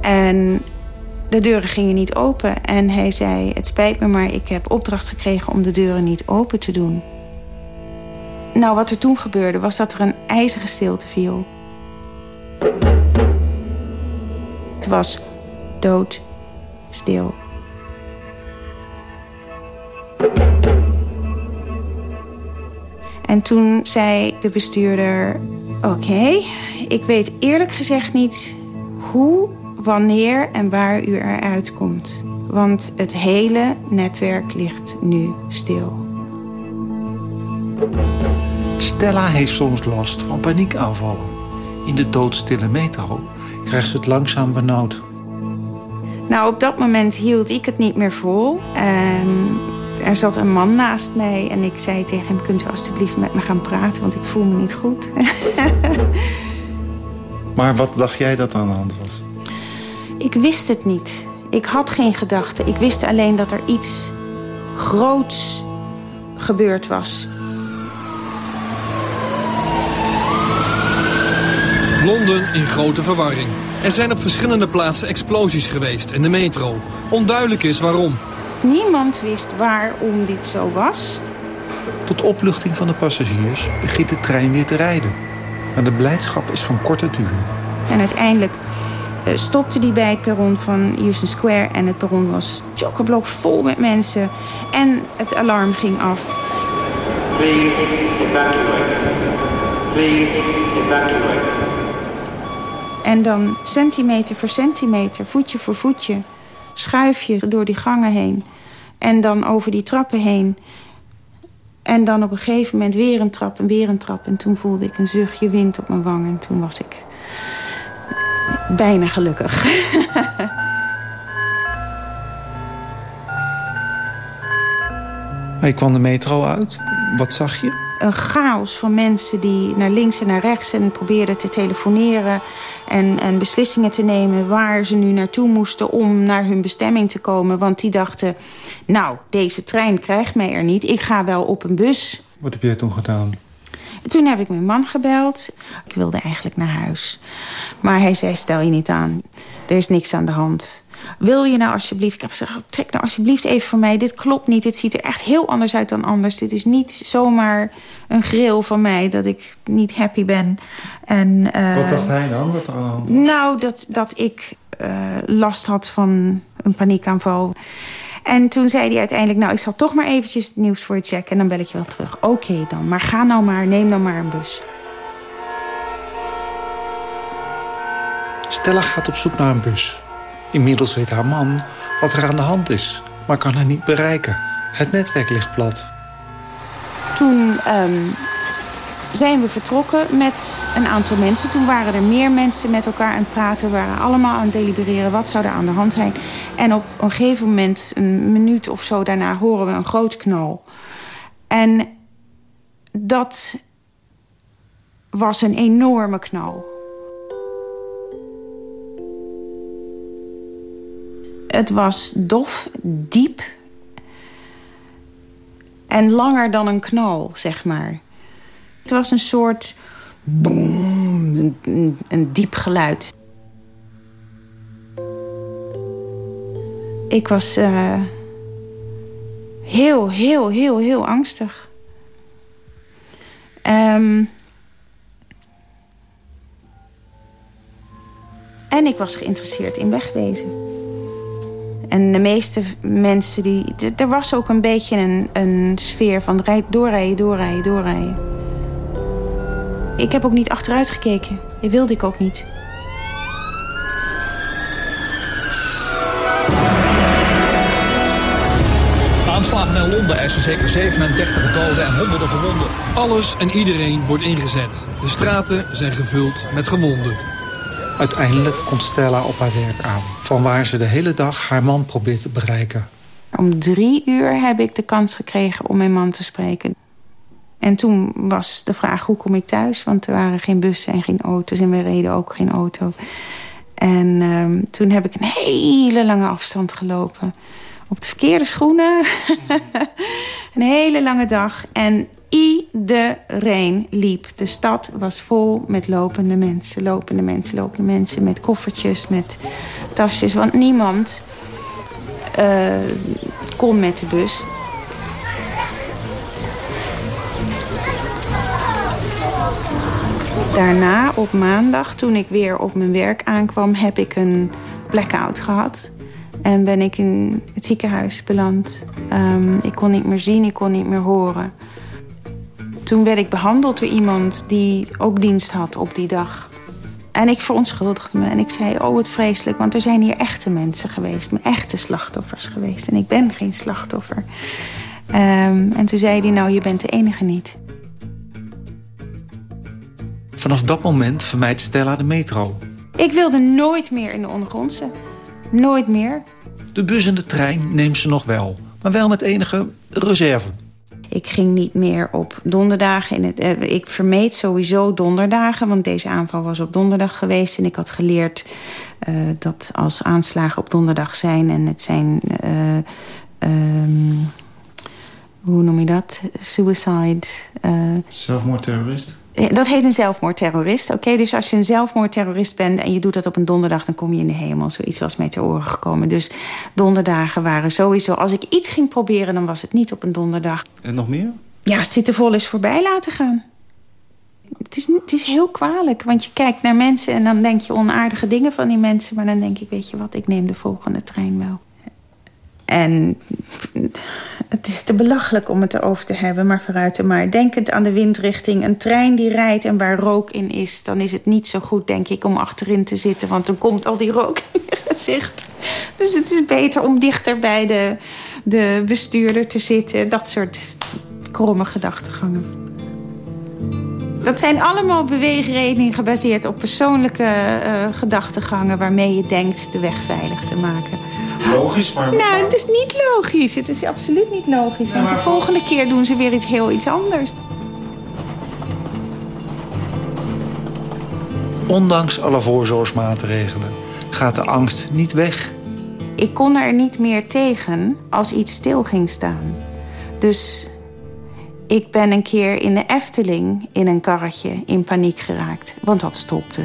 en de deuren gingen niet open. En hij zei, het spijt me, maar ik heb opdracht gekregen om de deuren niet open te doen. Nou, wat er toen gebeurde was dat er een ijzige stilte viel. Het was dood stil. En toen zei de bestuurder... Oké, ik weet eerlijk gezegd niet hoe, wanneer en waar u eruit komt. Want het hele netwerk ligt nu stil. Stella heeft soms last van paniekaanvallen. In de doodstille metro krijgt ze het langzaam benauwd. Nou, op dat moment hield ik het niet meer vol. En er zat een man naast mij en ik zei tegen hem... kunt u alstublieft met me gaan praten, want ik voel me niet goed. Maar wat dacht jij dat aan de hand was? ik wist het niet. Ik had geen gedachten. Ik wist alleen dat er iets groots gebeurd was. Londen in grote verwarring. Er zijn op verschillende plaatsen explosies geweest in de metro. Onduidelijk is waarom. Niemand wist waarom dit zo was. Tot opluchting van de passagiers begint de trein weer te rijden. Maar de blijdschap is van korte duur. En uiteindelijk eh, stopte die bij het perron van Houston Square. En het perron was chockblok vol met mensen. En het alarm ging af. Please evacuate. Please evacuate. En dan centimeter voor centimeter, voetje voor voetje... schuif je door die gangen heen. En dan over die trappen heen. En dan op een gegeven moment weer een trap en weer een trap. En toen voelde ik een zuchtje wind op mijn wang. En toen was ik bijna gelukkig. Maar je kwam de metro uit. Wat zag je? Een chaos van mensen die naar links en naar rechts... en probeerden te telefoneren en, en beslissingen te nemen... waar ze nu naartoe moesten om naar hun bestemming te komen. Want die dachten, nou, deze trein krijgt mij er niet. Ik ga wel op een bus. Wat heb jij toen gedaan? Toen heb ik mijn man gebeld. Ik wilde eigenlijk naar huis. Maar hij zei, stel je niet aan. Er is niks aan de hand. Wil je nou alsjeblieft... Ik heb gezegd, trek nou alsjeblieft even voor mij. Dit klopt niet. Dit ziet er echt heel anders uit dan anders. Dit is niet zomaar een grill van mij dat ik niet happy ben. En, uh, Wat dacht hij dan er aan de hand was? Nou, dat, dat ik uh, last had van een paniekaanval. En toen zei hij uiteindelijk... nou, ik zal toch maar eventjes het nieuws voor je checken... en dan bel ik je wel terug. Oké okay dan, maar ga nou maar, neem dan maar een bus. Stella gaat op zoek naar een bus. Inmiddels weet haar man wat er aan de hand is, maar kan haar niet bereiken. Het netwerk ligt plat. Toen um, zijn we vertrokken met een aantal mensen. Toen waren er meer mensen met elkaar aan het praten. We waren allemaal aan het delibereren wat zou er aan de hand zijn. En op een gegeven moment, een minuut of zo daarna, horen we een groot knal. En dat was een enorme knal. Het was dof, diep en langer dan een knal, zeg maar. Het was een soort boom, een, een, diep geluid. Ik was uh, heel, heel, heel, heel angstig. Um, en ik was geïnteresseerd in wegwezen. En de meeste mensen die... Er was ook een beetje een, een sfeer van doorrijden, doorrijden, doorrijden. Ik heb ook niet achteruit gekeken. Dat wilde ik ook niet. Aanslag naar Londen eisen zeker 37 doden en honderden gewonden. Alles en iedereen wordt ingezet. De straten zijn gevuld met gewonden. Uiteindelijk komt Stella op haar werk aan. Van waar ze de hele dag haar man probeert te bereiken. Om drie uur heb ik de kans gekregen om mijn man te spreken. En toen was de vraag, hoe kom ik thuis? Want er waren geen bussen en geen auto's en we reden ook geen auto. En um, toen heb ik een hele lange afstand gelopen. Op de verkeerde schoenen. een hele lange dag. En iedereen liep. De stad was vol met lopende mensen. Lopende mensen, lopende mensen. Met koffertjes, met tasjes. Want niemand uh, kon met de bus. Daarna, op maandag, toen ik weer op mijn werk aankwam... heb ik een blackout gehad. En ben ik in het ziekenhuis beland. Ehm, ik kon niet meer zien, ik kon niet meer horen. Toen werd ik behandeld door iemand die ook dienst had op die dag. En ik verontschuldigde me en ik zei, oh wat vreselijk... want er zijn hier echte mensen geweest, echte slachtoffers geweest. En ik ben geen slachtoffer. Ehm, en toen zei hij, nou, je bent de enige niet. Vanaf dat moment vermijdt Stella de metro. Ik wilde nooit meer in de ondergrondse. Nooit meer. De bus en de trein neemt ze nog wel. Maar wel met enige reserve. Ik ging niet meer op donderdagen. In het, eh, ik vermeed sowieso donderdagen, want deze aanval was op donderdag geweest. En ik had geleerd uh, dat als aanslagen op donderdag zijn... en het zijn... Uh, um, hoe noem je dat? Suicide. Zelfmoordterrorist? Dat heet een zelfmoordterrorist. Oké, dus als je een zelfmoordterrorist bent en je doet dat op een donderdag, dan kom je in de hemel. Zoiets was mij te oren gekomen. Dus donderdagen waren sowieso. Als ik iets ging proberen, dan was het niet op een donderdag. En nog meer? Ja, vol is voorbij laten gaan. Het is, het is heel kwalijk, want je kijkt naar mensen en dan denk je onaardige dingen van die mensen. Maar dan denk ik, weet je wat, ik neem de volgende trein wel. En het is te belachelijk om het erover te hebben, maar vooruit maar. Denkend aan de windrichting, een trein die rijdt en waar rook in is... dan is het niet zo goed, denk ik, om achterin te zitten... want dan komt al die rook in je gezicht. Dus het is beter om dichter bij de, de bestuurder te zitten. Dat soort kromme gedachtegangen. Dat zijn allemaal beweegredenen gebaseerd op persoonlijke uh, gedachtegangen... waarmee je denkt de weg veilig te maken. Logisch, maar... Nou, het is niet logisch. Het is absoluut niet logisch. Want de volgende keer doen ze weer iets heel iets anders. Ondanks alle voorzorgsmaatregelen gaat de angst niet weg. Ik kon er niet meer tegen als iets stil ging staan. Dus ik ben een keer in de Efteling in een karretje in paniek geraakt. Want dat stopte.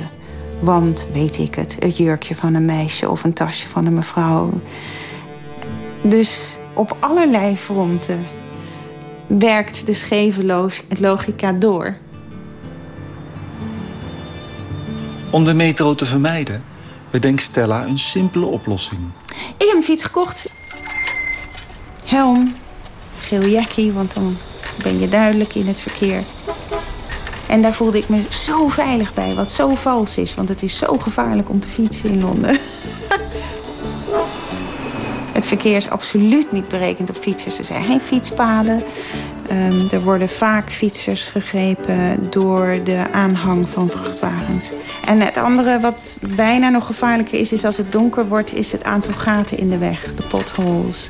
Want, weet ik het, het jurkje van een meisje of een tasje van een mevrouw. Dus op allerlei fronten werkt de scheve logica door. Om de metro te vermijden, bedenkt Stella een simpele oplossing. Ik heb een fiets gekocht. Helm, geel jackie, want dan ben je duidelijk in het verkeer. En daar voelde ik me zo veilig bij, wat zo vals is. Want het is zo gevaarlijk om te fietsen in Londen. het verkeer is absoluut niet berekend op fietsers. Er zijn geen fietspaden. Um, er worden vaak fietsers gegrepen door de aanhang van vrachtwagens. En het andere wat bijna nog gevaarlijker is... is als het donker wordt, is het aantal gaten in de weg. De potholes.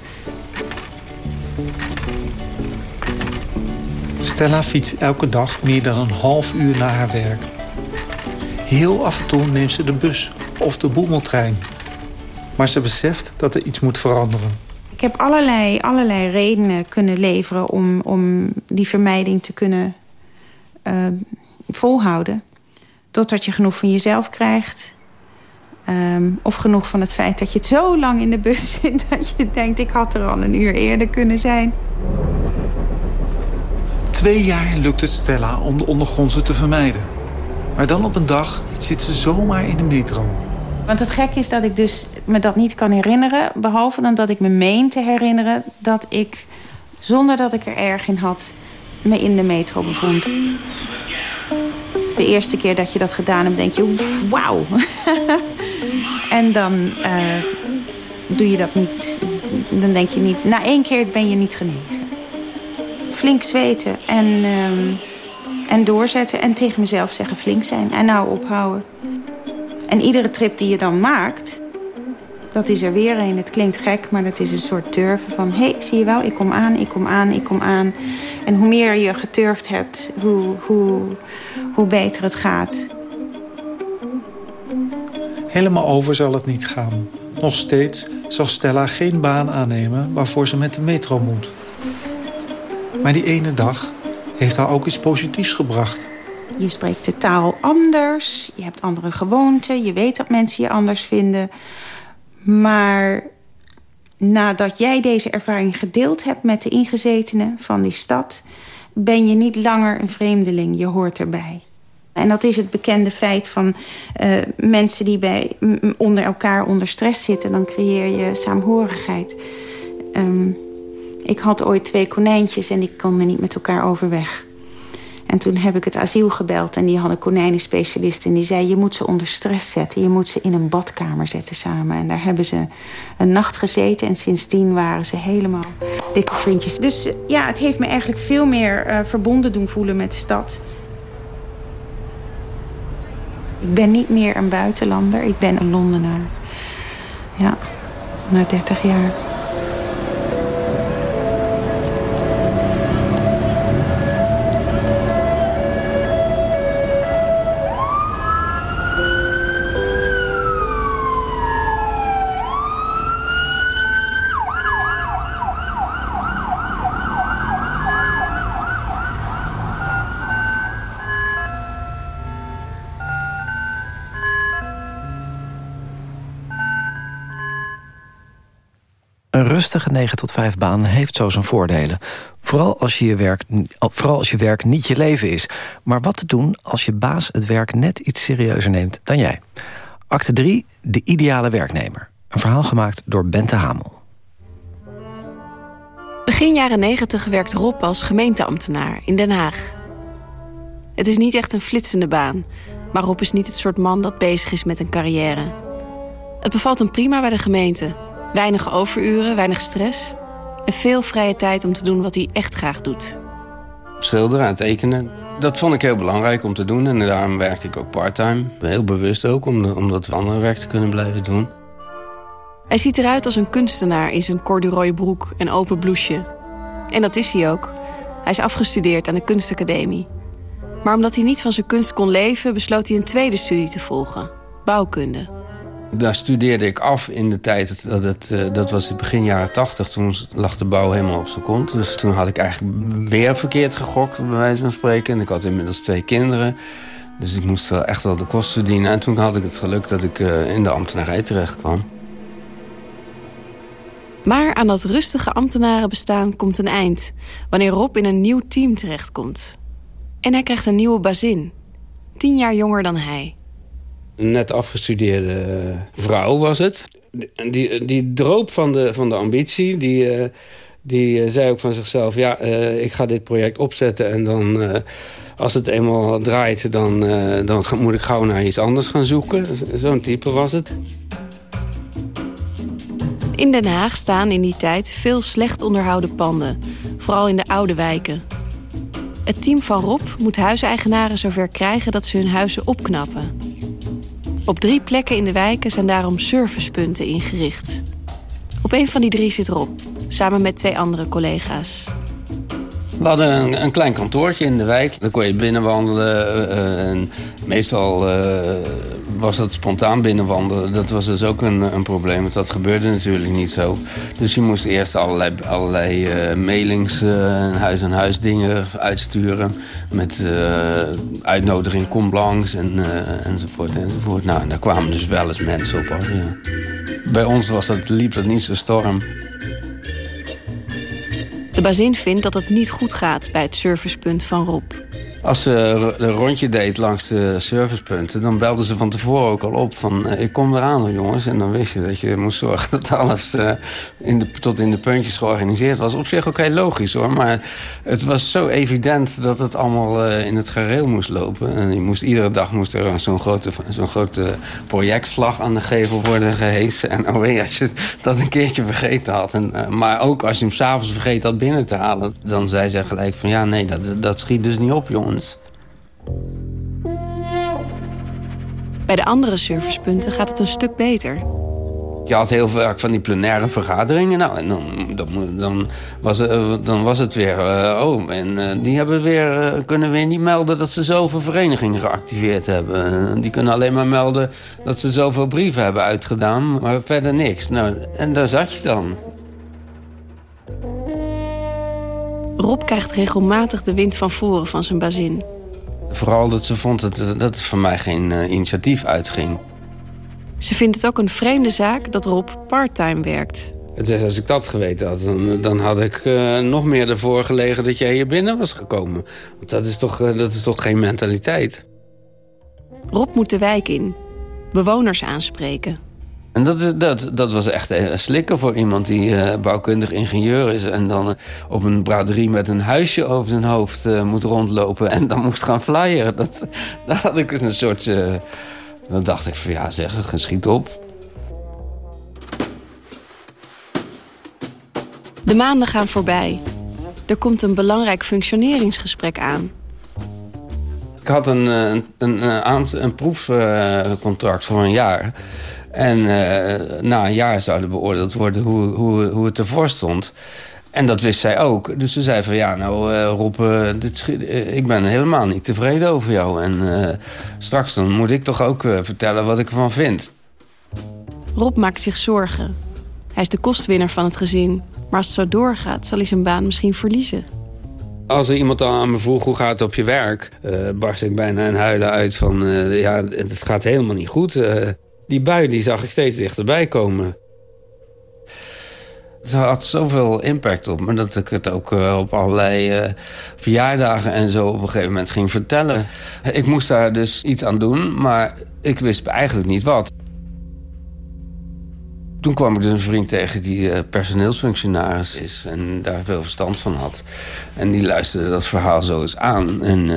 Stella fietst elke dag meer dan een half uur naar haar werk. Heel af en toe neemt ze de bus of de boemeltrein. Maar ze beseft dat er iets moet veranderen. Ik heb allerlei, allerlei redenen kunnen leveren om, om die vermijding te kunnen uh, volhouden. Totdat je genoeg van jezelf krijgt. Um, of genoeg van het feit dat je het zo lang in de bus zit... dat je denkt, ik had er al een uur eerder kunnen zijn. Twee jaar lukt het Stella om de ondergrondse te vermijden. Maar dan op een dag zit ze zomaar in de metro. Want het gek is dat ik dus me dat niet kan herinneren... behalve dan dat ik me meen te herinneren dat ik... zonder dat ik er erg in had, me in de metro bevond. De eerste keer dat je dat gedaan hebt, denk je, wauw. en dan uh, doe je dat niet. Dan denk je niet, na één keer ben je niet genezen flink zweten en, uh, en doorzetten. En tegen mezelf zeggen flink zijn en nou ophouden. En iedere trip die je dan maakt, dat is er weer een. Het klinkt gek, maar dat is een soort durven van... hé, hey, zie je wel, ik kom aan, ik kom aan, ik kom aan. En hoe meer je geturfd hebt, hoe, hoe, hoe beter het gaat. Helemaal over zal het niet gaan. Nog steeds zal Stella geen baan aannemen waarvoor ze met de metro moet. Maar die ene dag heeft haar ook iets positiefs gebracht. Je spreekt de taal anders, je hebt andere gewoonten... je weet dat mensen je anders vinden. Maar nadat jij deze ervaring gedeeld hebt met de ingezetenen van die stad... ben je niet langer een vreemdeling, je hoort erbij. En dat is het bekende feit van uh, mensen die bij, onder elkaar onder stress zitten. Dan creëer je saamhorigheid. Um, ik had ooit twee konijntjes en die konden niet met elkaar overweg. En toen heb ik het asiel gebeld en die hadden konijnenspecialist. En die zei, je moet ze onder stress zetten. Je moet ze in een badkamer zetten samen. En daar hebben ze een nacht gezeten. En sindsdien waren ze helemaal dikke vriendjes. Dus ja, het heeft me eigenlijk veel meer uh, verbonden doen voelen met de stad. Ik ben niet meer een buitenlander. Ik ben een Londenaar. Ja, na 30 jaar. Rustige 9 tot 5 baan heeft zo zijn voordelen. Vooral als, je je werk, vooral als je werk niet je leven is. Maar wat te doen als je baas het werk net iets serieuzer neemt dan jij? Acte 3, de ideale werknemer. Een verhaal gemaakt door Bente Hamel. Begin jaren 90 werkt Rob als gemeenteambtenaar in Den Haag. Het is niet echt een flitsende baan... maar Rob is niet het soort man dat bezig is met een carrière. Het bevalt hem prima bij de gemeente... Weinig overuren, weinig stress. En veel vrije tijd om te doen wat hij echt graag doet. Schilderen en tekenen, dat vond ik heel belangrijk om te doen. En daarom werkte ik ook parttime. Heel bewust ook, om, om dat andere werk te kunnen blijven doen. Hij ziet eruit als een kunstenaar in zijn corduroy broek en open blouseje. En dat is hij ook. Hij is afgestudeerd aan de kunstacademie. Maar omdat hij niet van zijn kunst kon leven... besloot hij een tweede studie te volgen. Bouwkunde. Daar studeerde ik af in de tijd, dat, het, eh, dat was het begin jaren tachtig. Toen lag de bouw helemaal op zijn kont. Dus toen had ik eigenlijk weer verkeerd gegokt, bij wijze van spreken. En ik had inmiddels twee kinderen. Dus ik moest wel echt wel de kosten verdienen. En toen had ik het geluk dat ik eh, in de ambtenarij terecht kwam. Maar aan dat rustige ambtenarenbestaan komt een eind... wanneer Rob in een nieuw team terechtkomt. En hij krijgt een nieuwe bazin. Tien jaar jonger dan hij net afgestudeerde vrouw was het. Die, die droop van de, van de ambitie. Die, eh, die eh, zei ook van zichzelf... ja, eh, ik ga dit project opzetten en dan... als het eenmaal draait, dan, dan moet ik gauw naar iets anders gaan zoeken. Zo'n type was het. In Den Haag staan in die tijd veel slecht onderhouden panden. Vooral in de oude wijken. Het team van Rob moet huiseigenaren zover krijgen dat ze hun huizen opknappen. Op drie plekken in de wijken zijn daarom servicepunten ingericht. Op een van die drie zit Rob, samen met twee andere collega's. We hadden een, een, klein kantoortje in de wijk. Daar kon je binnenwandelen. Uh, en meestal uh, was dat spontaan binnenwandelen. Dat was dus ook een, een probleem, want dat gebeurde natuurlijk niet zo. Dus je moest eerst allerlei, allerlei uh, mailings, huis-aan-huis dingen uitsturen. Met uitnodiging, kom langs en, enzovoort enzovoort. Nou, daar kwamen dus wel eens mensen op af, ja. Bij ons was dat, liep dat niet zo storm. De bazin vindt dat het niet goed gaat bij het servicepunt van Rob. Als ze een rondje deed langs de servicepunten... dan belden ze van tevoren ook al op van... Eh, ik kom eraan jongens. En dan wist je dat je moest zorgen dat alles uh, in tot in de puntjes georganiseerd was. Op zich ook heel logisch hoor. Maar het was zo evident dat het allemaal uh, in het gareel moest lopen. En je moest, iedere dag moest er zo'n grote, zo'n grote projectvlag aan de gevel worden gehesen. En oh wee, als je dat een keertje vergeten had. En, maar ook als je hem s'avonds vergeten had binnen te halen... dan zei ze gelijk van ja, nee, dat, dat schiet dus niet op Bij de andere servicepunten gaat het een stuk beter. Je had heel vaak van die plenaire vergaderingen. Nou, en dan, dan, dan, was, het, dan was het weer... Uh, oh, en uh, die hebben weer, uh, kunnen weer niet melden dat ze zoveel verenigingen geactiveerd hebben. Die kunnen alleen maar melden dat ze zoveel brieven hebben uitgedaan. Maar verder niks. Nou, en daar zat je dan. Rob krijgt regelmatig de wind van voren van zijn bazin. Vooral dat ze vond dat, dat het voor mij geen uh, initiatief uitging. Ze vindt het ook een vreemde zaak dat Rob parttime werkt. Dus als ik dat geweten had, dan, dan had ik uh, nog meer ervoor gelegen dat jij hier binnen was gekomen. Want dat is toch, uh, dat is toch geen mentaliteit. Rob moet de wijk in. Bewoners aanspreken. En dat, dat, dat was echt een slikken voor iemand die uh, bouwkundig ingenieur is... en dan uh, op een braderie met een huisje over zijn hoofd uh, moet rondlopen... en dan moest gaan flyeren. Dat, daar had ik een soort... dan dacht ik van ja zeg, geschiet op. De maanden gaan voorbij. Er komt een belangrijk functioneringsgesprek aan. Ik had een, een, een, een, een proefcontract voor een jaar... En uh, na een jaar zouden beoordeeld worden hoe, hoe, hoe het ervoor stond. En dat wist zij ook. Dus ze zei van ja, nou uh, Rob, uh, dit ik ben helemaal niet tevreden over jou. En straks dan moet ik toch ook vertellen wat ik ervan vind. Rob maakt zich zorgen. Hij is de kostwinner van het gezin. Maar als het zo doorgaat, zal hij zijn baan misschien verliezen. Als er iemand dan aan me vroeg hoe gaat het op je werk... barst ik bijna een huilen uit van ja, het gaat helemaal niet goed die bui die zag ik steeds dichterbij komen. Het had zoveel impact op me dat ik het ook uh, op allerlei uh, verjaardagen en zo op een gegeven moment ging vertellen. Ik moest daar dus iets aan doen, maar ik wist eigenlijk niet wat. Toen kwam ik dus een vriend tegen die uh, personeelsfunctionaris is en daar veel verstand van had. En die luisterde dat verhaal zo eens aan. En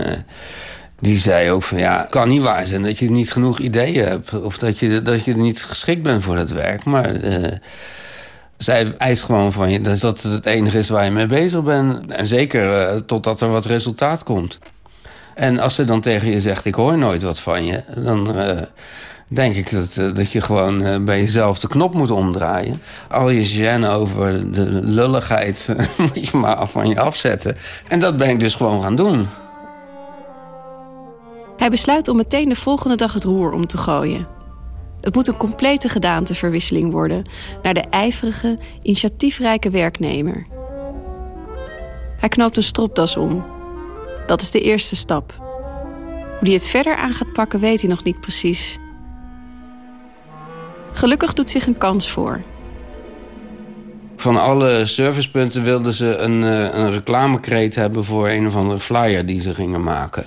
die zei ook van ja, kan niet waar zijn dat je niet genoeg ideeën hebt. Of dat je, dat je niet geschikt bent voor dat werk. Maar uh, zij eist gewoon van je dat het het enige is waar je mee bezig bent. En zeker uh, totdat er wat resultaat komt. En als ze dan tegen je zegt, ik hoor nooit wat van je... dan uh, denk ik dat, dat je gewoon bij jezelf de knop moet omdraaien. Al je gêne over de lulligheid moet je maar van je afzetten. En dat ben ik dus gewoon gaan doen. Hij besluit om meteen de volgende dag het roer om te gooien. Het moet een complete gedaanteverwisseling worden naar de ijverige, initiatiefrijke werknemer. Hij knoopt een stropdas om. Dat is de eerste stap. Hoe hij het verder aan gaat pakken, weet hij nog niet precies. Gelukkig doet zich een kans voor. Van alle servicepunten wilden ze een, eh, een reclamekreet hebben voor een of andere flyer die ze gingen maken.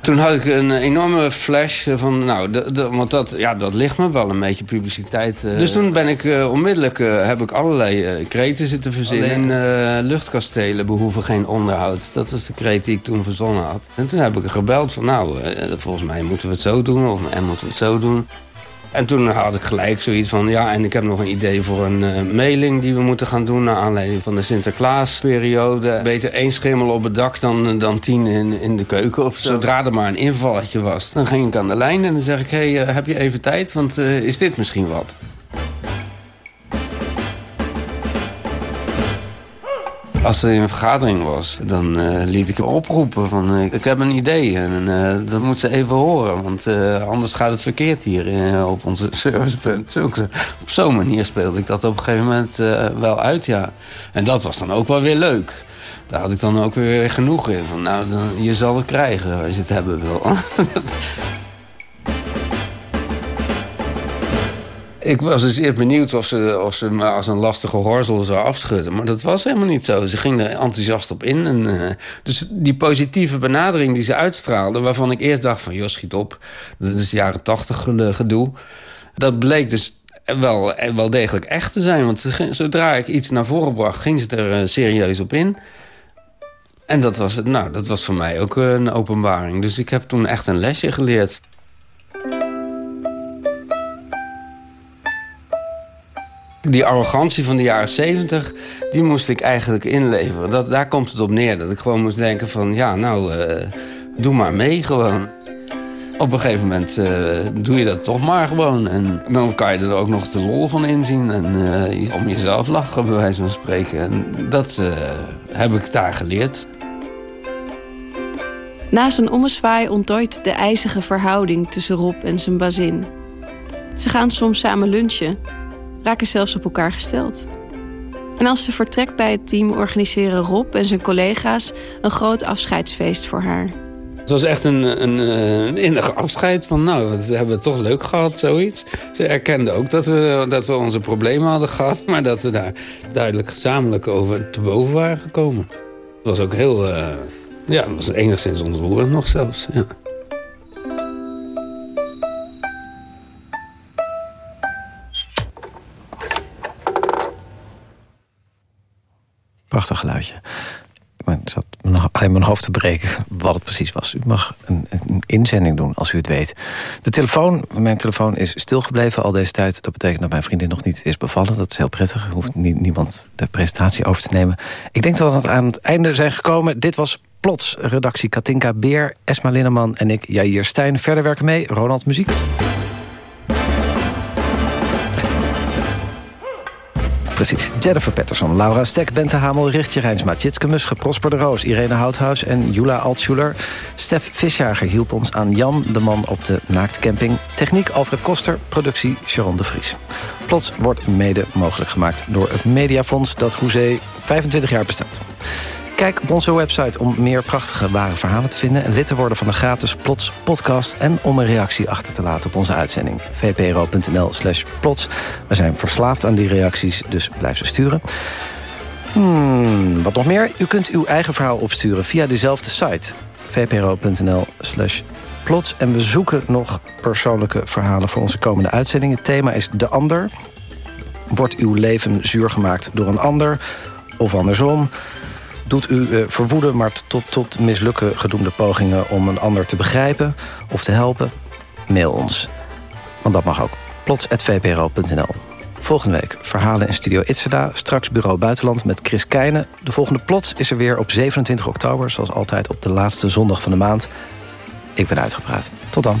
Toen had ik een enorme flash van, nou, want dat, ja, dat ligt me wel een beetje publiciteit. Uh. Dus toen ben ik uh, onmiddellijk, uh, heb ik allerlei kreten zitten verzinnen. luchtkastelen behoeven geen onderhoud. Dat was de kreet die ik toen verzonnen had. En toen heb ik gebeld van, nou, volgens mij moeten we het zo doen. Of en moeten we het zo doen. En toen had ik gelijk zoiets van... ja, en ik heb nog een idee voor een uh, mailing die we moeten gaan doen... naar aanleiding van de Sinterklaasperiode. Beter één schimmel op het dak dan, dan tien in, in de keuken. Of zodra er maar een invalletje was. Dan ging ik aan de lijn en dan zeg ik... hé, hey, uh, heb je even tijd? Want uh, is dit misschien wat? Als er een vergadering was, dan uh, liet ik hem oproepen van... Uh, ik heb een idee en uh, dat moet ze even horen. Want anders gaat het verkeerd hier op onze servicepunt. Op zo'n manier speelde ik dat op een gegeven moment wel uit, ja. En dat was dan ook wel weer leuk. Daar had ik dan ook weer genoeg in. Van, nou, dan, je zal het krijgen als je het hebben wil. Ik was dus eerst benieuwd of ze, of ze me als een lastige horzel zou afschudden. Maar dat was helemaal niet zo. Ze ging er enthousiast op in. En, uh, dus die positieve benadering die ze uitstraalde... waarvan ik eerst dacht van, joh, schiet op. Dat is jaren tachtig gedoe. Dat bleek dus wel, wel degelijk echt te zijn. Want zodra ik iets naar voren bracht, ging ze er uh, serieus op in. En dat was, nou, dat was voor mij ook een openbaring. Dus ik heb toen echt een lesje geleerd. Die arrogantie van de jaren zeventig, die moest ik eigenlijk inleveren. Dat, daar komt het op neer. Dat ik gewoon moest denken van, ja, nou, uh, doe maar mee gewoon. Op een gegeven moment uh, doe je dat toch maar gewoon. En dan kan je er ook nog de lol van inzien. En uh, om jezelf lachen, bij wijze van spreken. En dat heb ik daar geleerd. Na zijn ommezwaai ontdooit de ijzige verhouding tussen Rob en zijn bazin. Ze gaan soms samen lunchen raken zelfs op elkaar gesteld. En als ze vertrekt bij het team, organiseren Rob en zijn collega's een groot afscheidsfeest voor haar. Het was echt een, een, een innig afscheid van, nou, dat hebben we toch leuk gehad, zoiets. Ze erkenden ook dat we, dat we onze problemen hadden gehad, maar dat we daar duidelijk gezamenlijk over te boven waren gekomen. Het was ook heel, uh, Ja, dat is enigszins ontroerend nog zelfs, ja. Prachtig geluidje. Ik zat alleen mijn hoofd te breken wat het precies was. U mag een, een, inzending doen als u het weet. De telefoon, mijn telefoon is stilgebleven al deze tijd. Dat betekent dat mijn vriendin nog niet is bevallen. Dat is heel prettig. Hoeft niemand de presentatie over te nemen. Ik denk dat we aan het einde zijn gekomen. Dit was Plots, redactie Katinka Beer, Esma Linneman en ik, Jair Stijn. Verder werken mee, Ronald Muziek. Precies. Jennifer Patterson, Laura Stek, Bente Hamel, Richtje Rijnsma, Tjitske Musche, Prosper de Roos, Irene Houthuis en Jula Altschuler. Stef Visjager hielp ons aan Jan, de man op de naaktcamping. Techniek Alfred Koster, productie Sharon de Vries. Plots wordt mede mogelijk gemaakt door het Mediafonds dat Hoezee 25 jaar bestaat. Kijk op onze website om meer prachtige ware verhalen te vinden... en lid te worden van de gratis Plots podcast... en om een reactie achter te laten op onze uitzending. vpro.nl slash plots. We zijn verslaafd aan die reacties, dus blijf ze sturen. Hmm, wat nog meer? U kunt uw eigen verhaal opsturen via dezelfde site. vpro.nl slash plots. En we zoeken nog persoonlijke verhalen voor onze komende uitzending. Het thema is De Ander. Wordt uw leven zuur gemaakt door een ander? Of andersom doet u uh, verwoeden, maar tot, tot mislukken gedoemde pogingen... om een ander te begrijpen of te helpen? Mail ons. Want dat mag ook. plots.vpro.nl Volgende week verhalen in Studio Itzeda. Straks Bureau Buitenland met Chris Keijnen. De volgende Plots is er weer op 27 oktober. Zoals altijd op de laatste zondag van de maand. Ik ben uitgepraat. Tot dan.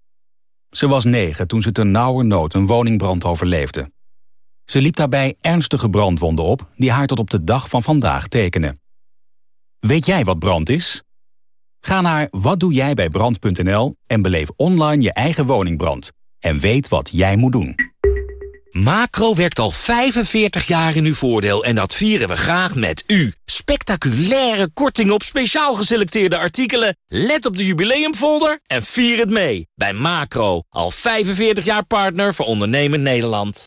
Ze was negen toen ze ten nood een woningbrand overleefde. Ze liep daarbij ernstige brandwonden op die haar tot op de dag van vandaag tekenen. Weet jij wat brand is? Ga naar watdoejijbijbrand.nl en beleef online je eigen woningbrand. En weet wat jij moet doen. Macro werkt al 45 jaar in uw voordeel en dat vieren we graag met u. Spectaculaire korting op speciaal geselecteerde artikelen. Let op de jubileumfolder en vier het mee. Bij Macro, al 45 jaar partner voor ondernemend Nederland.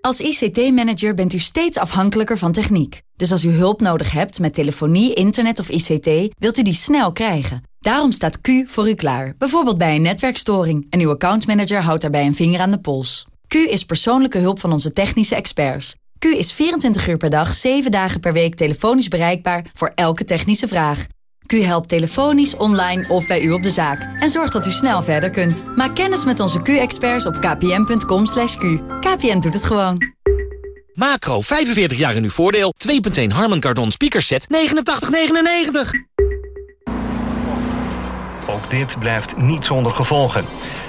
Als ICT-manager bent u steeds afhankelijker van techniek. Dus als u hulp nodig hebt met telefonie, internet of ICT, wilt u die snel krijgen. Daarom staat Q voor u klaar. Bijvoorbeeld bij een netwerkstoring. En uw accountmanager houdt daarbij een vinger aan de pols. Q is persoonlijke hulp van onze technische experts. Q is 24 uur per dag, 7 dagen per week telefonisch bereikbaar voor elke technische vraag. Q helpt telefonisch, online of bij u op de zaak. En zorgt dat u snel verder kunt. Maak kennis met onze Q-experts op kpn.com. /q. KPN doet het gewoon. Macro, 45 jaar in uw voordeel. 2.1 Harman Kardon speakerset, 89,99. Ook dit blijft niet zonder gevolgen.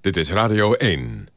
Dit is Radio 1.